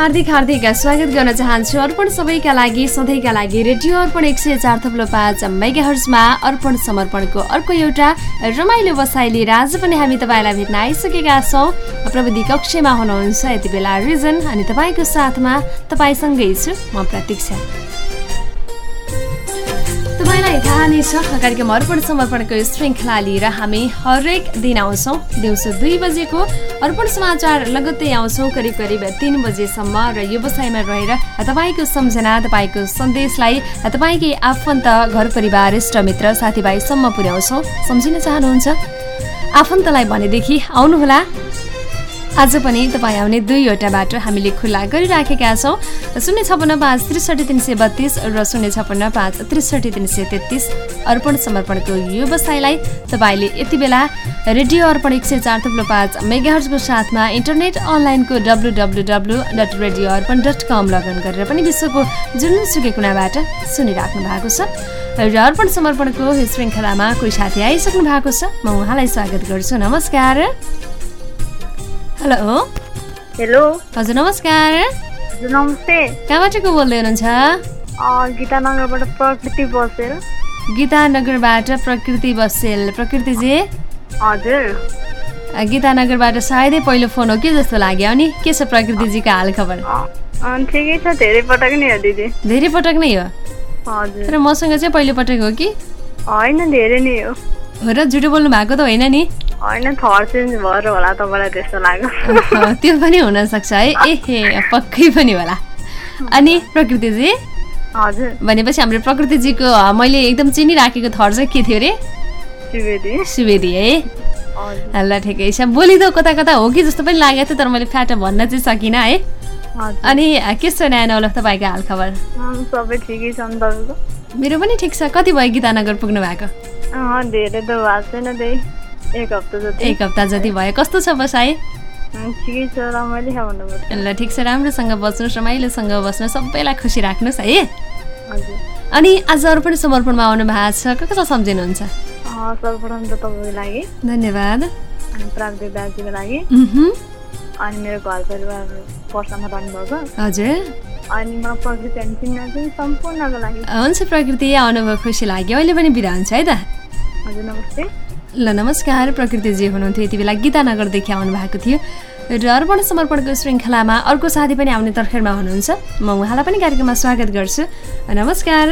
हार्दिक हार्दिक स्वागत गर्न चाहन्छु अर्पण सबैका लागि सधैँका लागि रेडियो अर्पण एक सय चार थप्लो पाँच मेगा हर्समा अर्पण समर्पणको अर्को एउटा रमाइलो बसाइ लिएर आज पनि हामी तपाईँलाई भेट्न आइसकेका छौँ। प्रविधि कक्षमा हुनुहुन्छ यति बेला रिजन अनि तपाईँको साथमा तपाईँसँगै छु म प्रतीक्षा। तपाईँलाई थाहा नै छ कार्यक्रम अर्पण समर्पणको श्रृङ्खला लिएर हामी हरेक दिन आउँछौँ दिउँसो दुई बजेको अर्पण समाचार लगत्तै आउँछौँ करिब करिब तिन बजेसम्म र व्यवसायमा रहेर तपाईँको सम्झना तपाईँको सन्देशलाई तपाईँकै आफन्त घर परिवार इष्टमित्र साथीभाइसम्म पुर्याउँछौँ। सम्झिन चाहनुहुन्छ? आफन्तलाई भनेदेखि आउनुहोला। आज पनि तपाईँ आउने दुईवटा बाटो हामीले खुल्ला गरिराखेका छौँ। शून्य छपन्न पाँच त्रिसठी तिन सय बत्तिस र शून्य छपन्न पाँच त्रिसठी तिन सय तेत्तिस अर्पण समर्पणको व्यवसायलाई तपाईँले यति बेला रेडियो अर्पण एक सय चार थुप्रो पाँच मेगाहर्सको साथमा इन्टरनेट अनलाइनको W W W dot radio Arpan dot com login गरेर पनि विश्वको जुनसुकै कुनाबाट सुनिराख्नु भएको छ। र अर्पण समर्पणको श्रृङ्खलामा कोही साथी आइसक्नु भएको छ म उहाँलाई स्वागत गर्छु। नमस्कार। हेलो हेलो हजुर नमस्कार। हजुर नमस्ते। कहाँबाट को बोल्दै हुनुहुन्छ? गीतानगरबाट प्रकृति बसेल। गीतानगरबाट प्रकृति बसेल। प्रकृतिजी? हजुर। गीतानगरबाट सायदै पहिलो फोन हो कि जस्तो लाग्यो अनि के छ प्रकृतिजीको हाल खबर? ठिकै छ धेरै पटक नै हो दिदी। धेरै पटक नै हो? हजुर। तर मसँग चाहिँ पहिलो पटक हो कि? होइन धेरै नै हो र झुटो बोल्नु भएको त होइन नि। होइन थर्ड चेन्ज भएर होला तपाईँलाई त्यस्तो लाग्यो। त्यो पनि हुनसक्छ है। ए पक्कै पनि होला। अनि प्रकृतिजी? हजुर। भनेपछि हाम्रो प्रकृतिजीको मैले एकदम चिनिराखेको थर चाहिँ के थियो अरे सुवेदी। सुवेदी है। ल ठिकै छ। बोली त कता कता हो कि जस्तो पनि लागेको थियो तर मैले फ्याट भन्न चाहिँ सकिनँ है। अनि के छ नयाँ नौलो तपाईँको हालखबर सबै ठिकै छ मेरो पनि ठिक छ। कति भयो गीतानगर पुग्नु भएको धेरै त भएको छैन त्यही। एक हप्ता जति। एक हप्ता जति भयो। कस्तो छ बसाइ भन्नुपर्छ ल ठिक छ राम्रोसँग बस्नुहोस् रमाइलोसँग बस्नु सबैलाई खुसी राख्नुहोस् है। अनि आज अर्पण समर्पणमा आउनु भएको छ। कसलाई सम्झिनुहुन्छ? सर्वप्रथम त तपाईँको लागि। धन्यवाद। अनि प्राग्देव दाजुको लागि। अनि मेरो घर परिवार पर्सामा रहनुभएको हजुर। अनि म प्रकृति अनि चिन्न सम्पूर्णको लागि। हुन्छ प्रकृति आउनुभयो खुसी लाग्यो। अहिले पनि बिदा हुन्छ है त। हजुर नमस्ते। ल नमस्कार प्रकृतिजी हुनुहुन्थ्यो यति बेला गीतानगरदेखि आउनु भएको थियो। र अर्पण समर्पणको श्रृङ्खलामा अर्को साथी पनि आउने तर्खेरमा हुनुहुन्छ। म उहाँलाई पनि कार्यक्रममा स्वागत गर्छु। नमस्कार।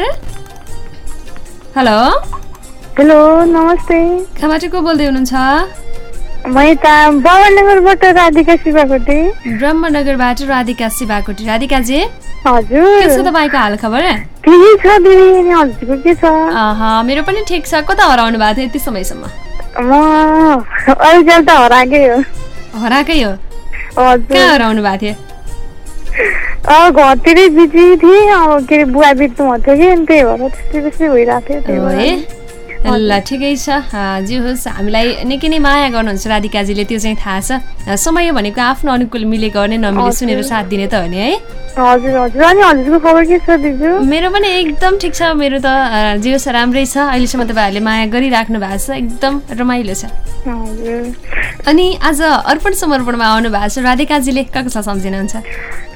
हेलो। हेलो नमस्ते। कहाँबाट को बोल्दै हुनुहुन्छ? ब्रह्मनगरबाट राधिका शिवाकोटी। ब्रह्मनगरबाट राधिका शिवाकोटी। राधिकाजी हजुर। तपाईँको हाल खबर मेरो पनि ठिक छ। कता हराउनु भएको थियो यति समयसम्म? अहिले त हराएकै हो। हराएकै हो? कहाँ हराउनु भएको थियो? घरतिरै बिजी थिएँ। अब के अरे बुवा बित्नु भएको थियो कि त्यही भएर त्यस्तै त्यस्तै भइरहेको थियो ल ठिकै छ। जे होस् हामीलाई निकै नै माया गर्नुहुन्छ राधिकाजीले त्यो चाहिँ थाहा छ। समय भनेको आफ्नो अनुकूल मिलेको नै नमिले सुनेर साथ दिने त हो नि है? मेरो पनि एकदम ठिक छ। मेरो त जे होस् राम्रै छ। अहिलेसम्म तपाईँहरूले माया गरिराख्नु भएको छ। एकदम रमाइलो छ। अनि आज अर्पण समर्पणमा आउनु भएको छ। राधिकाजीले कसलाई सम्झिनुहुन्छ?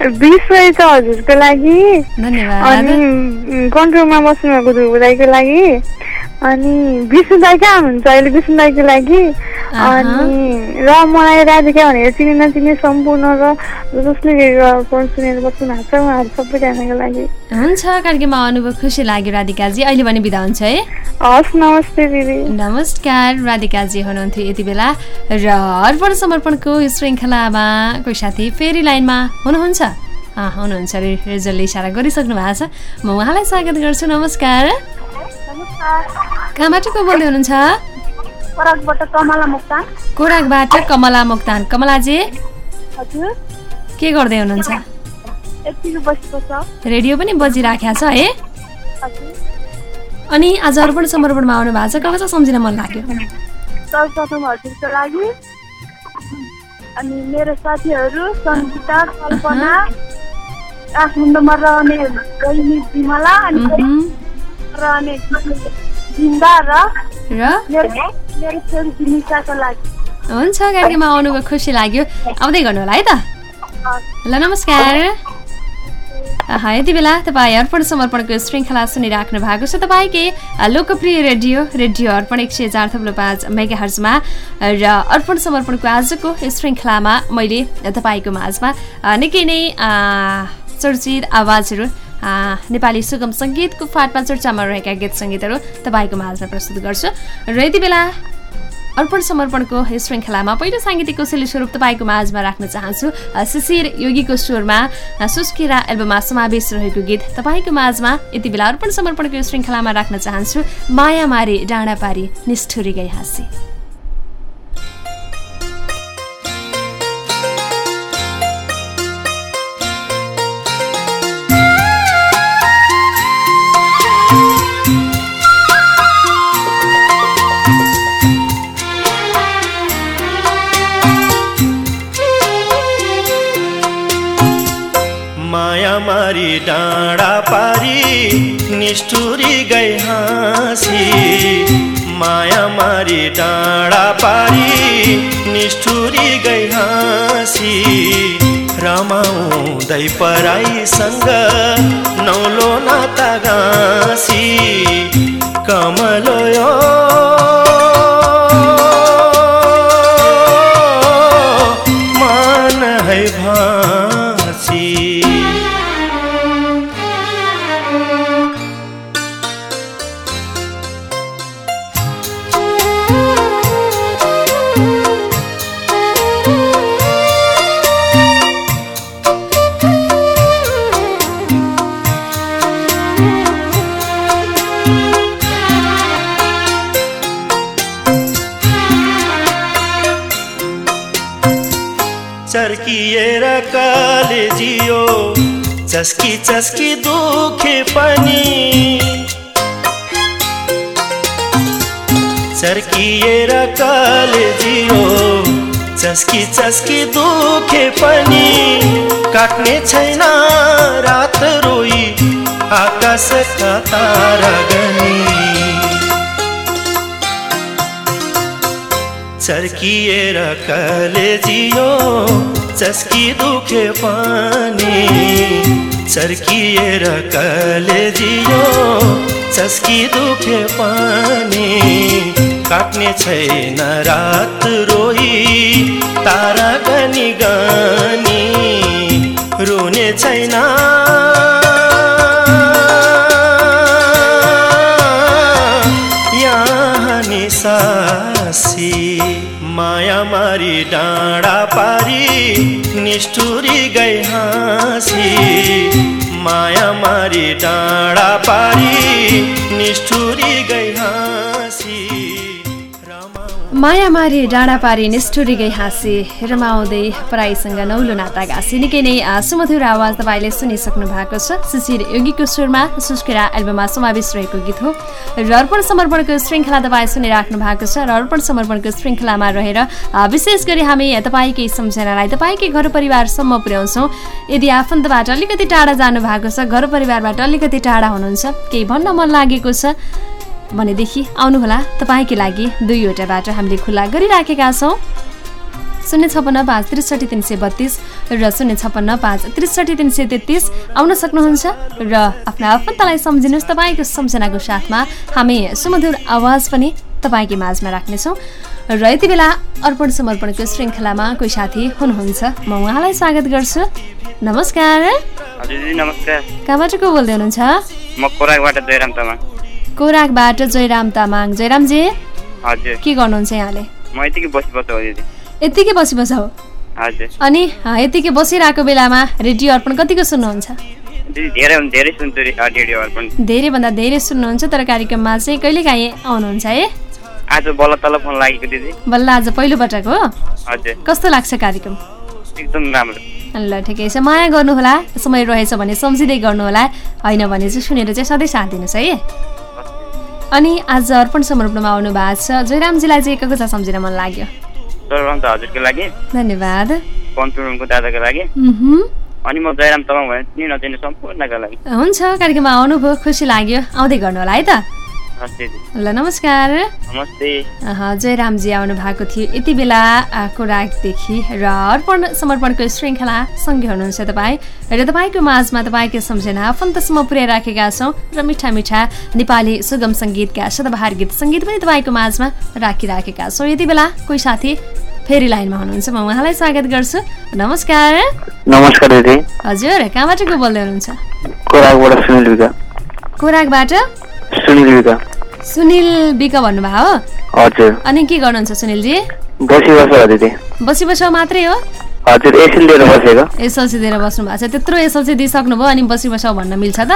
हजुरको लागि। धन्यवाद। अनि कन्ट्रोलमा बस्नुभएको लागि। अनि विष्णु दाई कहाँ हुनुहुन्छ अहिले विष्णु दाईको लागि। अनि र मलाई राधिका भनेर चिने नचिने सम्पूर्ण र जसले सुनेर बस्नु भएको छ उहाँहरू सबैजनाको लागि। हुन्छ कार्यक्रममा अनुभव खुसी लाग्यो राधिकाजी। अहिले पनि बिदा हुन्छ है। हस् नमस्ते दिदी। नमस्कार राधिकाजी हुनुहुन्थ्यो यति बेला। र अर्पण समर्पणको श्रृङ्खलामा कोही साथी फेरि लाइनमा हुनुहुन्छ? हुनुहुन्छ रिजलले इसारा गरिसक्नु भएको छ। म उहाँलाई स्वागत गर्छु नमस्कार। कहाँबाट को बोल्दै हुनुहुन्छ? कोराकबाट कमला मोक्तान। कमलाजी के गर्दै हुनुहुन्छ? रेडियो पनि बजिराखेको छ है? अनि आज अर्पण समर्पणमा आउनु भएको छ कसलाई सम्झिन मन लाग्यो? अनि मेरो साथीहरू सङ्गीता कल्पना। काठमाडौँमा रहने बहिनी विमला अनि रहने जिन्दा र मेरो छोरी जिनिसाको लागि हुन्छ कार्यक्रममा आउनुभयो खुसी लाग्यो आउँदै गर्नु होला है त ल नमस्कार यति बेला तपाईँ अर्पण समर्पणको श्रृङ्खला सुनिराख्नु भएको छ तपाईँकै लोकप्रिय रेडियो रेडियो अर्पण एक सय चार थप्लो पाँच मेगा हर्जमा र अर्पण समर्पणको आजको श्रृङ्खलामा मैले तपाईँको माझमा निकै नै चर्चित आवाजहरू नेपाली सुगम सङ्गीतको फाटमा चर्चामा रहेका गीत सङ्गीतहरू तपाईँको माझमा प्रस्तुत गर्छु। र यति बेला अर्पण समर्पणको यस श्रृङ्खलामा पहिलो साङ्गीतिक कौशल्य स्वरूप तपाईँको माझमा राख्न चाहन्छु। शिशिर योगीको स्वरमा सुस्केरा एल्बममा समावेश रहेको गीत तपाईँको माझमा यति बेला अर्पण समर्पणको यो श्रृङ्खलामा राख्न चाहन्छु। माया मारे डाँडा पारी निष्ठुरी गई हाँसी मारी डाँडा पारी निष्ठुरी गई हाँसी। माया मारी डाँडा पारी निष्ठुरी गई हाँसी। रमाउँदै पराईसँग नौलो नाता गाँसी। कमलो चस्की चस्की दुखे पनि। चर्किएर कलेजियो चस्की चस्की दुखे पनि। काट्ने छैन रात रोई आकाशका तारा गनी। चर्किएर कलेजियो चस्की दुखे पनि। चर्किएर कलेजियो चस्की दुखे पनि काट्ने छैन रात रोई तारा गनी गनी रुने छैन। यहाँ निसासी माया मारी डाँडा पारी निष्ठुरी गई हाँसी। माया मारी डाँडा पारी निष्ठुरी गई हाँसी। माया मारे डाँडा पारी गई हाँसी। रमाउँदै पराईसँग नौलो नाता घाँसी निकै नै सुमधुर आवाज तपाईँले सुनिसक्नु भएको छ। शिशिर योगीको स्वरमा सुस्केरा एल्बममा समावेश रहेको गीत हो। र अर्पण समर्पणको श्रृङ्खला तपाईँ सुनिराख्नु भएको छ। र अर्पण समर्पणको श्रृङ्खलामा रहेर विशेष गरी हामी तपाईँकै सम्झनालाई तपाईँकै घर परिवारसम्म पुर्याउँछौँ। यदि आफन्तबाट अलिकति टाढा जानु भएको छ घर परिवारबाट अलिकति टाढा हुनुहुन्छ केही भन्न मन लागेको छ। भनेदेखि आउनुहोला तपाईँकै लागि दुईवटा बाटो हामीले खुला गरिराखेका छौँ। शून्य छपन्न पाँच त्रिसठी तिन सय बत्तिस र शून्य छपन्न पाँच त्रिसठी तिन सय तेत्तिस। आउन सक्नुहुन्छ र आफ्ना आफन्तलाई सम्झिनुहोस् तपाईँको सम्झनाको साथमा। हामी सुमधुर आवाज पनि तपाईँकै माझमा राख्नेछौँ। र यति बेला अर्पण समर्पणको श्रृङ्खलामा कोही साथी हुनुहुन्छ म उहाँलाई स्वागत गर्छु। नमस्कार। कहाँबाट को बोल्दै हुनुहुन्छ? म खोराकबाट जयराम तामाङ। कोराकबाट जयराम तामाङ। जयरामजी के गर्नुहुन्छ यहाँले? यतिकै बसी हो यत्तिकै बसी बस हो? अनि अँ, यत्तिकै बसिरहेको बेलामा रेडियो अर्पण कतिको सुन्नुहुन्छ? धेरै धेरैभन्दा धेरै सुन्नुहुन्छ तर कार्यक्रममा चाहिँ कहिलेकाहीँ आउनुहुन्छ है? आज बल्ल तल फोन लागेको दिदी। बल्ल आज पहिलोपटक हो? हजुर। कस्तो लाग्छ कार्यक्रम? एकदम राम्रो। ल ठिकै छ। माया गर्नुहोला समय रहेछ भने सम्झिँदै गर्नुहोला। होइन भने चाहिँ सुनेर चाहिँ सधैँ साथ दिनुहोस् है? अनि आज अर्पण समर्पणमा आउनु भएको छ। जयरामजीलाई चाहिँ को छ सम्झिन मन लाग्यो। सर्वप्रथम त हजुरको लागि। धन्यवाद। कन्ट्रोलको दादाको लागि। मह्म। अनि म जयराम तामाङ भने चिनी नचिने सम्पूर्णका लागि। हुन्छ कार्यक्रममा आउनुभयो खुसी लाग्यो। आउँदै गर्नु होला है त। ल नमस्कार। जयरामजी आउनु भएको थियो यति बेला कोराकदेखि र अर्पण समर्पणको श्रृङ्खला सँगै हुनुहुन्छ तपाईँ। र तपाईँको माझमा तपाईँको सम्झना आफन्तसम्म पुर्याइराखेका छौँ र मिठा मिठा नेपाली सुगम सङ्गीतका सदाबहार गीत सङ्गीत पनि तपाईँको माझमा राखिराखेका छौँ। यति बेला कोही साथी फेरि लाइनमा हुनुहुन्छ म उहाँलाई स्वागत गर्छु। नमस्कार। नमस्कार दिदी। हजुर कहाँबाट को बोल्दै हुनुहुन्छ? कोराकबाट सुनिल विका कोराकबाट सुनिल विका सुनिल विक भन्नुभयो हो? हजुर। अनि के गर्नुहुन्छ सुनिलजी? बसी बस दिदी। बसी बसी मात्रै हो? हजुर बसेको। एसएलसी दिएर बस्नु भएको छ। त्यत्रो एसएलसी दिइसक्नुभयो अनि बसी बसाउ भन्न मिल्छ त?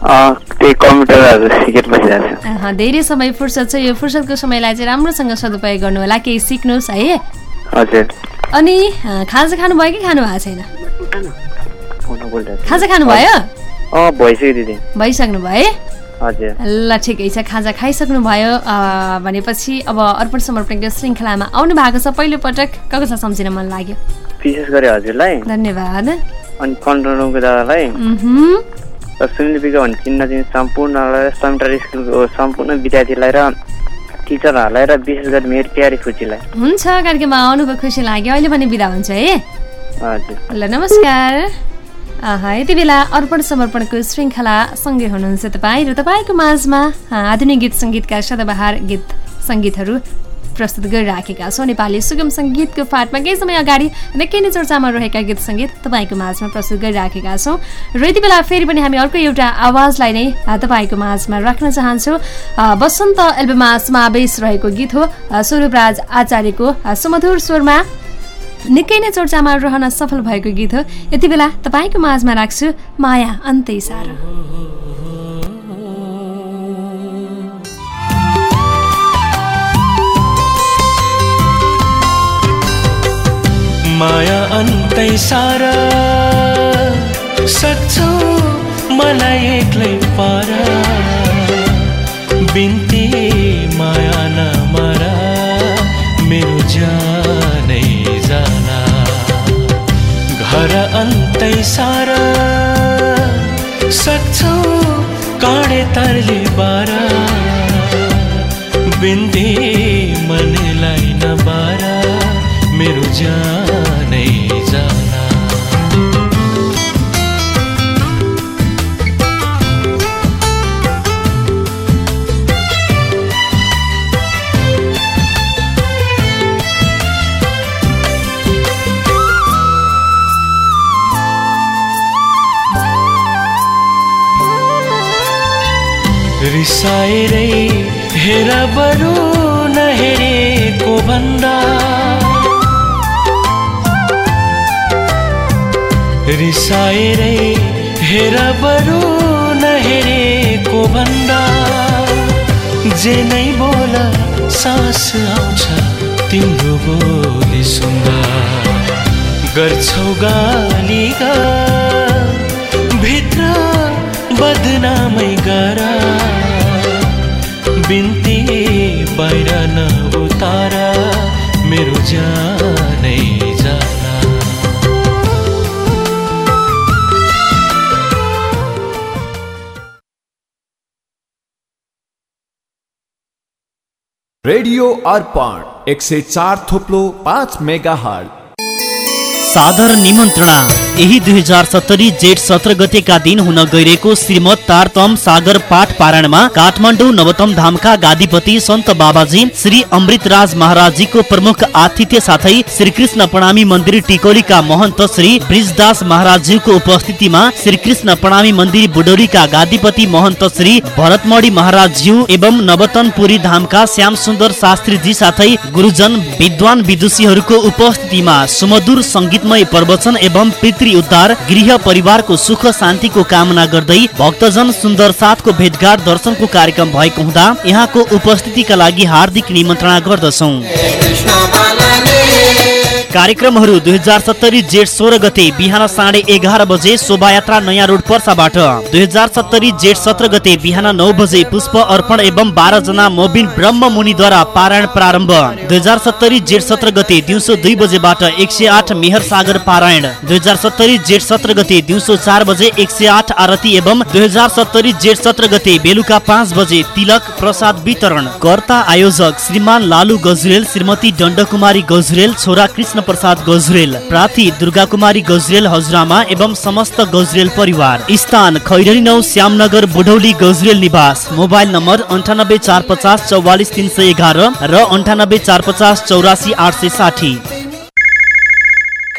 अँ, त्यही कम्प्युटरहरू सिकेर बसिरहेको धेरै समय फुर्सद छ। यो फुर्सदको समयलाई चाहिँ राम्रोसँग सदुपयोग गर्नु होला। केही सिक्नुहोस् है। हजुर। अनि खाजा खानुभयो कि खानु भएको छैन? खाजा खानुभयो। अँ भइसक्यो दिदी। भइसक्नु भयो है। ल ठिकै छ। खाजा खाइसक्नु भयो भनेपछि अब अर्पण समर्पणको श्रृङ्खलामा आउनु भएको छ पहिलोपटक कसलाई सम्झिन मन लाग्यो? विशेष गरी हजुरलाई। धन्यवाद। अनि कन्ट्रोल रुमको दादालाई। र सुनिल विका भन्ने चिन्न चिन्ने सम्पूर्णलाई समिटर स्कुलको सम्पूर्ण विद्यार्थीलाई र टिचरहरूलाई र विशेष गरी मेरो प्यारी फुचीलाई हुन्छ कार्यक्रममा आउनुभयो खुसी लाग्यो। अहिले पनि बिदा हुन्छ है। हजुर। ल नमस्कार। यति बेला अर्पण समर्पणको श्रृङ्खला सँगै हुनुहुन्छ तपाईँ र तपाईँको माझमा आधुनिक गीत सङ्गीतका सदाबहार गीत सङ्गीतहरू प्रस्तुत गरिराखेका छौँ। नेपाली सुगम सङ्गीतको फाटमा केही समय अगाडि निकै नै चर्चामा रहेका गीत सङ्गीत तपाईँको माझमा प्रस्तुत गरिराखेका छौँ। र यति बेला फेरि पनि हामी अर्को एउटा आवाजलाई नै तपाईँको माझमा राख्न चाहन्छौँ। आ, वसन्त एल्बममा समावेश रहेको गीत हो स्वरूपराज आचार्यको सुमधुर स्वरमा। निकै नै चर्चामा रहन सफल भएको गीत हो। यति बेला तपाईँको माझमा राख्छु माया अन्तै सारो। माया अन्तै सारा सक्छौ मलाई एक्लै पारा। बिन्ती सारा सक्छौ काँडे तरले बारा। बिन्दी मनलाई नबारा। मेरो जाना रिसाएरै हेर बरु नहेरेको भन्दा। रिसाएरै हेर बरु नहेरेको भन्दा। जे नै बोल सास आउँछ तिम्रो बोली सुन्दा। गर्छौ गाली गा भित्र बदनामै गरा। बिन्ती बाहिर नउतार मेरो जानै जाना। रेडियो अर्पण एक सय चार थोप्लो पाँच मेगा हट सादर निमन्त्रणा। यही दुई हजार सत्तरी जेठ सत्र गतेका दिन हुन गइरहेको श्रीमद तारतम सागर पाठ पारायणमा काठमाडौँ नवतम धामका गादीपति सन्त बाबाजी श्री अमृतराज महाराजजीको प्रमुख आतिथ्य साथै श्री कृष्ण प्रणामी मन्दिर टिकौलीका महन्त श्री ब्रिजदास महाराजज्यूको उपस्थितिमा श्री कृष्ण प्रणामी मन्दिर बुडौरीका गादीपति महन्त श्री भरतमणी महाराजज्यू एवं नवतनपुरी धामका श्याम सुन्दर शास्त्रीजी साथै गुरुजन विद्वान विदुषीहरूको उपस्थितिमा सुमधुर सङ्गीतमय प्रवचन एवं पितृ उद्धार गृह परिवारको सुख शान्तिको कामना गर्दै भक्तजन सुन्दर साथको भेटघाट दर्शनको कार्यक्रम भएको हुँदा यहाँको उपस्थितिका लागि हार्दिक निमन्त्रणा गर्दछौँ। कार्यक्रमहरू दुई हजार सत्तरी जेठ सोह्र गते बिहान साढे एघार बजे शोभायात्रा नयाँ रोड पर्साबाट। दुई हजार सत्तरी जेठ सत्र गते बिहान नौ बजे पुष्प अर्पण एवं बाह्र जना मोबिन ब्रह्म मुनिद्वारा पारायण प्रारम्भ। दुई हजार सत्तरी जेठ सत्र गते दिउँसो दुई बजेबाट एक सय आठ मेहर सागर पारायण। दुई हजार सत्तरी जेठ सत्र गते दिउँसो चार बजे एक सय आठ आरती एवं दुई हजार सत्तरी जेठ सत्र गते बेलुका पाँच बजे तिलक प्रसाद वितरण। कर्ता आयोजक श्रीमान लालु गजरेल श्रीमती दण्डकुमारी गजरेल छोरा कृष्ण प्रसाद गजरेल प्रार्थी दुर्गा कुमारी गजरेल हजुरआमा एवं समस्त गजरेल परिवार। स्थान खैरनी नौ श्यामनगर बुढौली गजरेल निवास। मोबाइल नम्बर अन्ठानब्बे चार पचास चौवालिस तिन सय एघार र अन्ठानब्बे चार पचास चौरासी आठ सय साठी।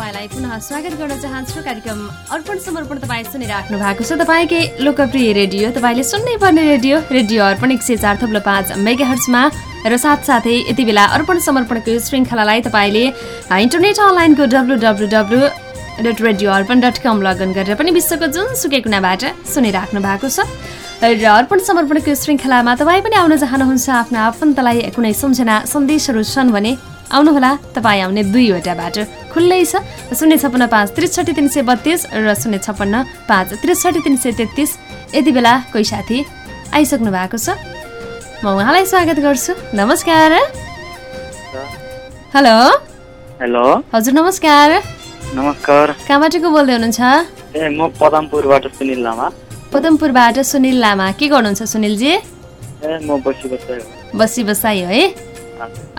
तपाईँलाई पुनः स्वागत गर्न चाहन्छु। कार्यक्रम अर्पण समर्पण तपाईँ सुनिराख्नु भएको छ। तपाईँकै लोकप्रिय रेडियो तपाईँले सुन्नै पर्ने रेडियो रेडियो अर्पण एक सय चार थप्लो पाँच मेगा हर्चमा र साथसाथै यति बेला अर्पण समर्पणको श्रृङ्खलालाई तपाईँले इन्टरनेट अनलाइनको W W W dot radio Arpan dot com login गरेर पनि विश्वको जुनसुकै कुनाबाट सुनिराख्नु भएको छ। र अर्पण समर्पणको श्रृङ्खलामा तपाईँ पनि आउन चाहनुहुन्छ। आफ्नो आफन्तलाई कुनै सम्झना सन्देशहरू छन् भने आउनुहोला। तपाईँ आउने दुईवटा बाटो खुल्लै छ। शून्य छपन्न पाँच त्रिसठी तिन सय बत्तिस र शून्य छपन्न पाँच त्रिसठी तिन सय तेत्तिस। यति बेला कोही साथी आइसक्नु भएको छ? म उहाँलाई स्वागत गर्छु। नमस्कार। हेलो। हेलो। हजुर नमस्कार। नमस्कार। कहाँबाट को बोल्दै हुनुहुन्छ? ए म पदमपुरबाट सुनिल लामा। पदमपुरबाट सुनिल लामा। के गर्नुहुन्छ सुनिलजी? ए म बसी बसाइ हो। बसी बसाइ है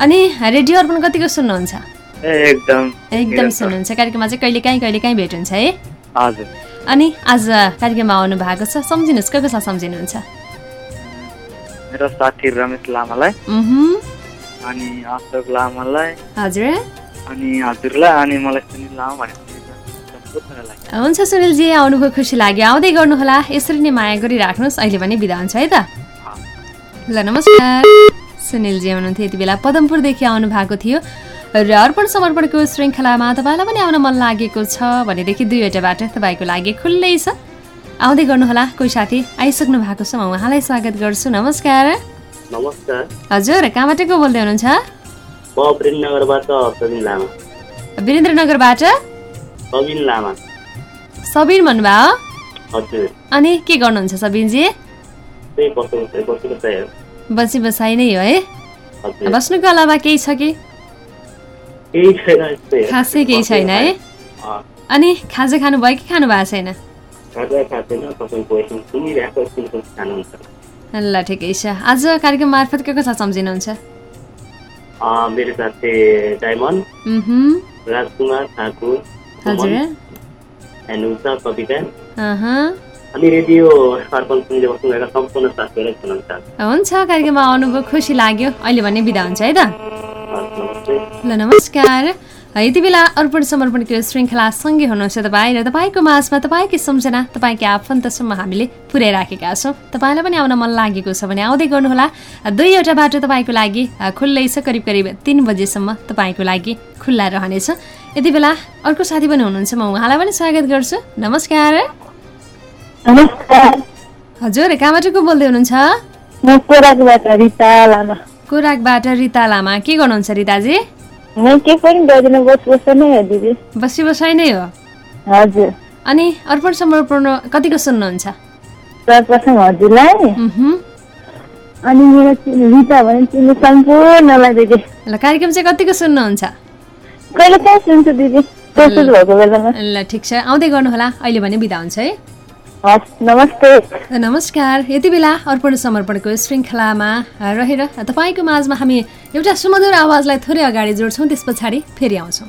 अनि रेडियो अर्पण कतिको सुन्नुहुन्छ? एकदम। एकदम सुन्नुहुन्छ। कार्यक्रममा चाहिँ कहिले काहीँ कहिले काहीँ भेट हुन्छ है? हजुर। अनि आज कार्यक्रममा आउनु भएको छ सम्झिनुहोस् को कसलाई सम्झिनुहुन्छ? मेरो साथी रमेश लामालाई। अनि अशोक लामालाई। हजुर। अनि हजुरलाई अनि मलाई सुनिल लामा भनेर हुन्छ सुनिलजी आउनुभयो खुसी लाग्यो। आउँदै गर्नुहोला। यसरी नै माया गरिराख्नुहोस्। अहिले भने बिदा हुन्छ है त? ल नमस्कार। सुनिलजी हुनुहुन्थ्यो यति बेला पदमपुरदेखि आउनु भएको थियो। र अर्पण समर्पणको श्रृङ्खलामा तपाईँलाई पनि आउन मन लागेको छ भनेदेखि दुईवटा बाटो तपाईँको लागि खुल्लै छ। आउँदै गर्नुहोला कोही साथी आइसक्नु भएको छ म उहाँलाई स्वागत गर्छु। नमस्कार। नमस्कार। हजुर कहाँबाट को बोल्दै हुनुहुन्छ? वीरेन्द्रनगरबाट सबिन लामा। सबिन भन्नुभयो? अनि के गर्नुहुन्छ सबिनजी? बसी बसाइ नै हो है। बस्नुको अलावा केही छ कि। खासै केही छैन है अनि खाजा खानुभयो कि खानु भएको छैन ल ठिकै छ आज कार्यक्रम मार्फत के कसलाई सम्झिनुहुन्छ मेरो साथी डायमन्ड राजकुमार ठाकुर हजुर एन्ड उषा कविता अहँ। अनि रेडियो अर्पण सुन्दै बस्नुभएका सम्पूर्ण साथीहरूलाई सुनाउन चाहन्छु हुन्छ कार्यक्रममा आउनुभयो खुसी लाग्यो अहिले भने बिदा हुन्छ है त ल नमस्कार। यति बेला अर्पण समर्पणको श्रृङ्खला सँगै हुनुहुन्छ तपाईँ र तपाईँको माझमा तपाईँकै सम्झना तपाईँकै आफन्तसम्म हामीले पुर्याइराखेका छौँ। तपाईँलाई पनि आउन मन लागेको छ भने आउँदै गर्नुहोला। दुईवटा बाटो तपाईँको लागि खुल्लै छ। करिब करिब तिन बजेसम्म तपाईँको लागि खुल्ला रहनेछ। यति बेला अर्को साथी पनि हुनुहुन्छ म उहाँलाई पनि स्वागत गर्छु। नमस्कार। हजुर कहाँबाट को बोल्दै हुनुहुन्छ? कोराकबाट रिता लामा के गर्नुहुन्छ रिताजी? म के पनि गर्दिनँ बस बस नै हो दिदी। बसी बसाइ नै हो हजुर। अनि अर्पण समर्पण कतिको सुन्नुहुन्छ? सर्वप्रथम हजुरलाई। अनि मेरो रिता भने चिन्नु सम्पूर्णलाई दिदी ल कार्यक्रम चाहिँ कतिको सुन्नुहुन्छ? कहिले कहाँ सुन्छु दिदी? ल ठिक छ। आउँदै गर्नुहोला। अहिले भने बिदा हुन्छ है। नमस्ते। नमस्कार। यति बेला अर्पण समर्पणको श्रृङ्खलामा रहेर तपाईँको माझमा हामी एउटा सुमधुर आवाजलाई थोरै अगाडि जोड्छौँ त्यस पछाडि फेरि आउँछौँ।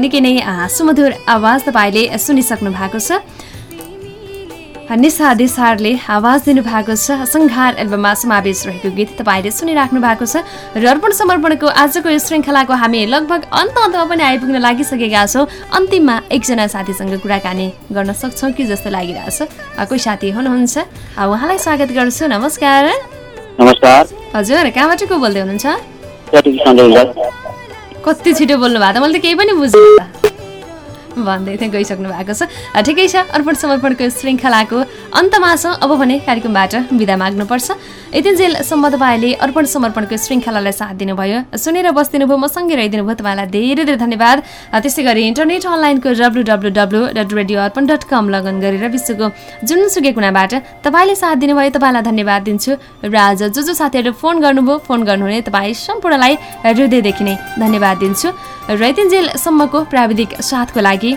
निकै नै सुमधुर आवाज तपाईँले सुनिसक्नु भएको छ। निशा देसारले आवाज दिनुभएको छ। सङ्घार एल्बममा समावेश रहेको गीत तपाईँले सुनिराख्नु भएको छ। र अर्पण समर्पणको आजको यो श्रृङ्खलाको हामी लगभग अन्त अन्तमा पनि आइपुग्न लागिसकेका छौँ। अन्तिममा एकजना साथीसँग कुराकानी गर्न सक्छौँ कि जस्तो लागिरहेछ। कोही साथी हुनुहुन्छ? उहाँलाई स्वागत गर्छु। नमस्कार। नमस्कार। हजुर कहाँबाट को बोल्दै हुनुहुन्छ? कति छिटो बोल्नु भएको त? मैले त केही पनि बुझ्नु भन्दै थिएँ गइसक्नु भएको छ। ठिकै छ। अर्पण समर्पणको श्रृङ्खलाको अन्तमा छ। अब भने कार्यक्रमबाट बिदा माग्नुपर्छ। यतिन्जेलसम्म तपाईँले अर्पण समर्पणको श्रृङ्खलालाई साथ दिनुभयो। सुनेर बसिदिनु भयो मसँगै रहिदिनु भयो तपाईँलाई धेरै धेरै धन्यवाद। त्यसै गरी इन्टरनेट अनलाइनको W W W dot radio Arpan dot com login गरेर विश्वको जुनसुकै कुनाबाट तपाईँले साथ दिनुभयो तपाईँलाई धन्यवाद दिन्छु। र आज जो जो साथीहरू फोन गर्नुभयो फोन गर्नुहुने तपाईँ सम्पूर्णलाई हृदयदेखि नै धन्यवाद दिन्छु। र यतिन्जेलसम्मको प्राविधिक साथको लागि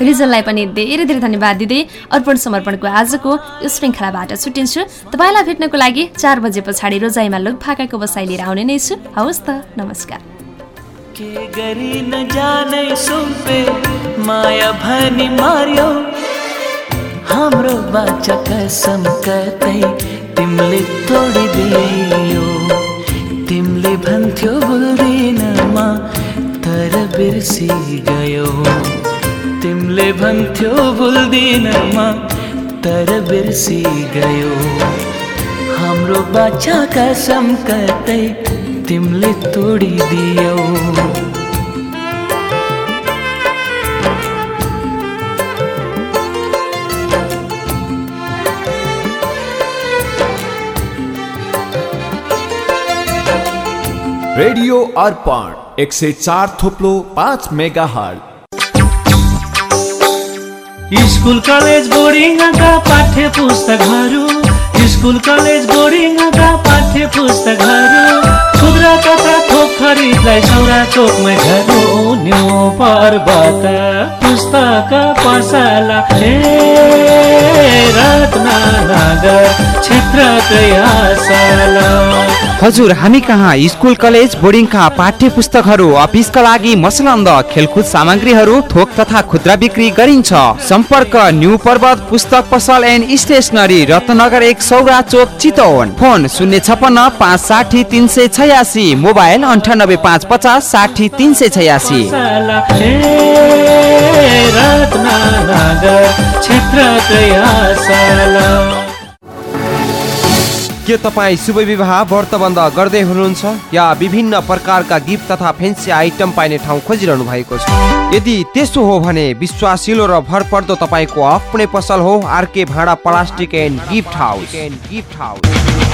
रिजललाई पनि धेरै धेरै धन्यवाद दिँदै अर्पण समर्पणको आजको यो श्रृङ्खलाबाट छुट्टिन्छु। तपाईँलाई भेट्नको लागि चार बजे पछाडि रोजाइमा लोक भाकाको बसाइ लिएर आउने नै छु। हवस् त नमस्कार। के गरी न जाने सुम्पे माया भनी मार्यो। हाम्रो बाचा कसम कतै तिमीले तोडिदियो। तिमीले भन्थ्यो म तर बिर्सी गयो तिमीले भन्थ्यो भुल्दिन म, तर बिर्सी गयो। हाम्रो बाचा कसम कतै तिमीले तोडिदियो। रेडियो अर्पण, एक सय चार थोप्लो पाँच मेगा हट स्कुल कलेज बोर्डिङका पाठ्य पुस्तकहरू स्कुल कलेज बोर्डिङका पाठ्य पुस्तकहरू खुद्रा तथा थोक खरिदलाई सौरा चोकमै पर्वत। पुस्तक पसला रत्नगर क्षेत्रकै हजुर हामी कहाँ? स्कुल कलेज बोर्डिङका पाठ्य पुस्तकहरू अफिसका लागि मसलन्द खेलकुद सामग्रीहरू थोक तथा खुद्रा बिक्री गरिन्छ। सम्पर्क न्यू पर्वत पुस्तक पसल एन्ड स्टेसनरी रत्नगर एक सौरा चोक चितवन। फोन शून्य छपन्न पाँच साठी तिन सय छयासी मोबाइल अन्ठानब्बे पाँच पचास साठी तिन सय छयासी। के तपाईँ शुभ विवाह व्रतबन्ध गर्दै हुनुहुन्छ? या विभिन्न प्रकारका गिफ्ट तथा फेन्सी आइटम पाइने ठाउँ खोजिरहनु भएको छ? यदि त्यसो हो भने विश्वासिलो र भरपर्दो तपाईँको आफ्नै पसल हो आरके भाँडा plastic and gift house gift house.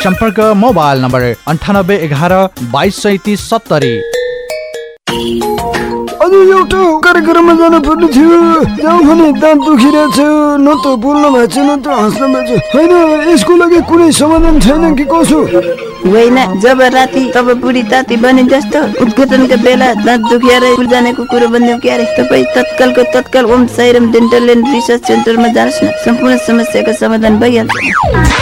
सम्पर्क मोबाइल नम्बर अन्ठानब्बे एघार बाइस सैतिस सत्तरी। अझ एउटा कार्यक्रममा जानु पर्ने थियो। जाउँ भने दाँत न त बोल्न भएको छ न त हाँस्न भएको छ। होइन यसको लागि कुनै समाधान छैन कि कसो? होइन जब राति तब बुढी ताती बने जस्तो उद्घाटनका बेला दाँत दुखिएर जानेको कुरो बनिदिउँ तपाईँ तत्कालको तत्काल Om Sairam dental and research सेन्टरमा जानुहोस् न। सम्पूर्ण समस्याको समाधान भइहाल्छ।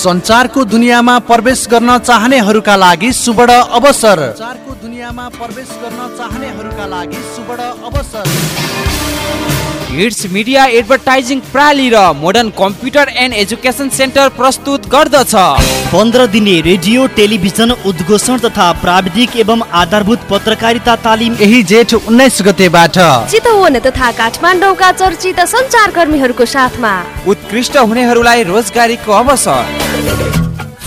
सञ्चारको दुनियाँमा प्रवेश गर्न चाहनेहरूका लागि सुवर्ण अवसर। सञ्चारको दुनियाँमा प्रवेश गर्न चाहनेहरूका लागि सुवर्ण अवसर। हिट्स मिडिया एडभर्टाइजिङ प्राली र modern computer and education centre प्रस्तुत गर्दछ। पन्ध्र दिने रेडियो टेलिभिजन उद्घोषण तथा प्राविधिक एवं आधारभूत पत्रकारिता तालिम यही जेठ उन्नाइस गतेबाट। चितवन तथा काठमाडौँका चर्चित सञ्चारकर्मीहरूको साथमा। उत्कृष्ट हुनेहरूलाई रोजगारीको अवसर।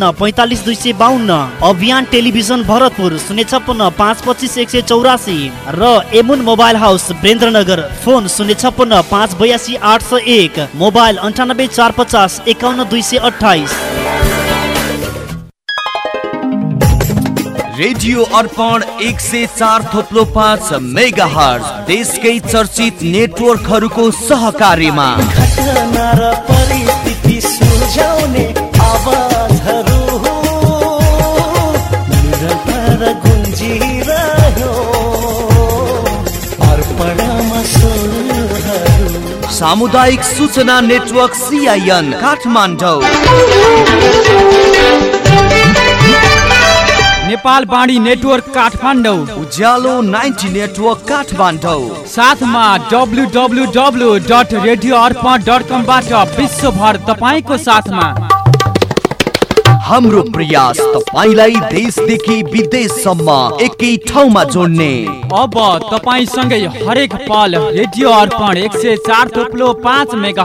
पैँतालिस दुई सय बाहन्न अभियान टेलिभिजन भरतपुर शून्य छप्पन्न पाँच पच्चिस एक सय चौरासी। र एमुन मोबाइल हाउस बेन्द्रनगर फोन शून्य छप्पन्न पाँच बयासी आठ सय एक। मोबाइल अन्ठानब्बे चार पचास एकाउन्न दुई सय अठाइस रेडियो अर्पण एक सय चार थोप्लो पाँच मेगा हर्ज देशकै चर्चित नेटवर्कहरूको स्वरहरू सामुदायिक सूचना network CIN Kathmandu. Nepal Bani network Kathmandu. Ujyaalo ninety network Kathmandu. साथमा W W W dot radio Arpan dot कमबाट विश्वभर तपाईँको साथमा। हाम्रो प्रयास तपाईँलाई देशदेखि विदेशसम्म एकै ठाउँमा जोड्ने। अब तपाईँसँगै हरेक पल रेडियो अर्पण एक सय चार थुप्लो पाँच mega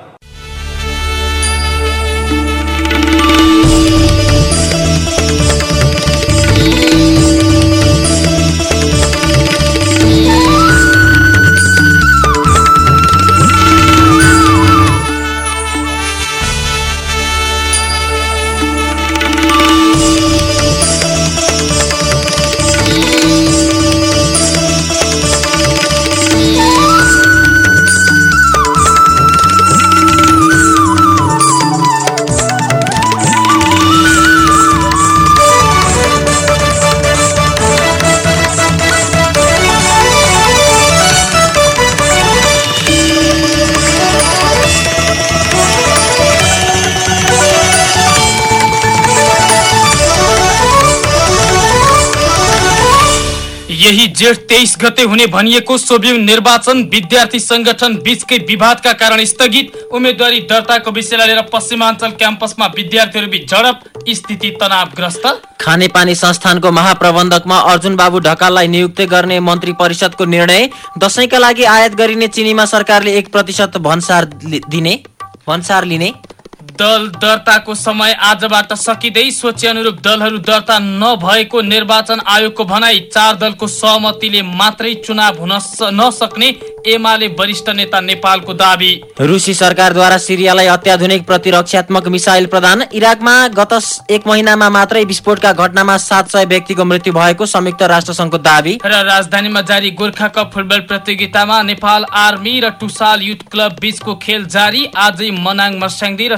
जेठ तेइस गते हुने भनिएको सोभियम निर्वाचन विद्यार्थी संगठन बीचकै विवादका कारण स्थगित। उम्मेद्वारी दर्ताको विषयलाई लिएर पश्चिमाञ्चल क्याम्पसमा विद्यार्थीहरू बीच झडप। स्थिति तनावग्रस्त। खानेपानी संस्थानको महाप्रबन्धकमा अर्जुन बाबु ढकाललाई नियुक्त गर्ने मन्त्री परिषदको निर्णय दसैँका लागि आयात गरिने चिनीमा सरकारले एक प्रतिशत भन्सार दिने भन्सार लिने। दल दर्ताको समय आजबाट सकिँदै सोचे अनुरूप दलहरू दर्ता नभएको निर्वाचन आयोगको भनाई चार दलको सहमतिले मात्रै चुनाव हुन नसक्ने एमाले वरिष्ठ नेता नेपालको दावी। रुसी सरकारद्वारा सिरियालाई अत्याधुनिक प्रतिरक्षात्मक मिसाइल प्रदान इराकमा गत एक महिनामा मात्रै विस्फोटका घटनामा सात सय व्यक्तिको मृत्यु भएको संयुक्त राष्ट्रसङ्घको दावी। र राजधानीमा जारी गोर्खा कप फुटबल प्रतियोगितामा नेपाल आर्मी र टुसाल युथ क्लब बीचको खेल जारी आजै मनाङ मर्स्याङ्दी र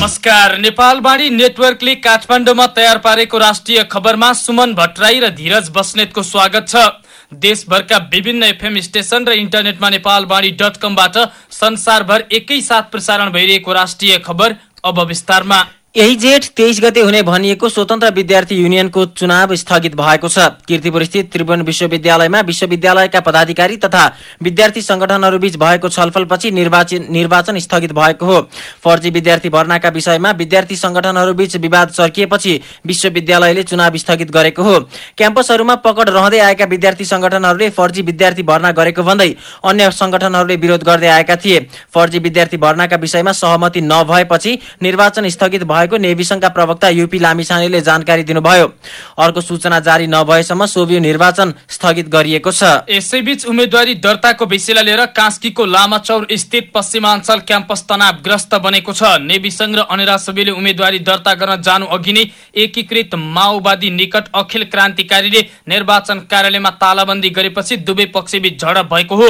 नमस्कार। नेपालवाणी नेटवर्कले काठमाडौँमा तयार पारेको राष्ट्रिय खबरमा सुमन भट्टराई र धीरज बस्नेतको स्वागत छ। देशभरका विभिन्न एफएम स्टेशन र इन्टरनेटमा नेपालवाणी डट कमबाट संसारभर एकैसाथ प्रसारण भइरहेको राष्ट्रिय खबर अब विस्तारमा। यही जेठ तेइस गते हुने भनिएको स्वतन्त्र विद्यार्थी युनियनको चुनाव स्थगित भएको छ। किर्तिपुर स्थित त्रिभुवन विश्वविद्यालयमा विश्वविद्यालयका पदाधिकारी तथा विद्यार्थी संगठनहरूबीच भएको छलफलपछि निर्वाचन स्थगित भएको हो। फर्जी विद्यार्थी भर्नाका विषयमा विद्यार्थी संगठनहरूबीच विवाद चर्किएपछि विश्वविद्यालयले चुनाव स्थगित गरेको हो। क्याम्पसहरूमा पकड रहँदै आएका विद्यार्थी संगठनहरूले फर्जी विद्यार्थी भर्ना गरेको भन्दै अन्य संगठनहरूले विरोध गर्दै आएका थिए। फर्जी विद्यार्थी भर्नाका विषयमा सहमति नभएपछि निर्वाचन स्थगित भएको नेविसंघका प्रवक्ता युपी लामिछानेले जानकारी दिनुभयो। अर्को सूचना जारी नभएसम्म सोभियो निर्वाचन स्थगित गरिएको छ। यसैबीच उम्मेद्वारी दर्ताको विषयलाई लिएर कास्कीको लामाचौर स्थित पश्चिमाञ्चल क्याम्पस तनावग्रस्त बनेको छ। नेवी संघ र अनेरा सबैले उम्मेद्वारी दर्ता गर्न जानु अघि नै एकीकृत माओवादी निकट अखिल क्रान्तिकारीले निर्वाचन कार्यालयमा तालाबन्दी गरेपछि दुवै पक्षबीच झडप भएको हो।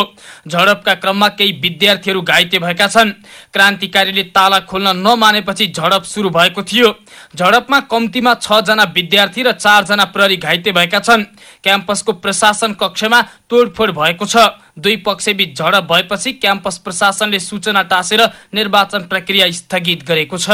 झडपका क्रममा केही विद्यार्थीहरू घाइते भएका छन्। क्रान्तिकारीले ताला खोल्न नमानेपछि झडप सुरु भएको थियो। झडपमा कम्तीमा छ जना विद्यार्थी र चारजना प्रहरी घाइते भएका छन्। क्याम्पसको प्रशासन कक्षमा तोडफोड भएको छ। दुई पक्षबीच झडप भएपछि क्याम्पस प्रशासनले सूचना टाँसेर निर्वाचन प्रक्रिया स्थगित गरेको छ।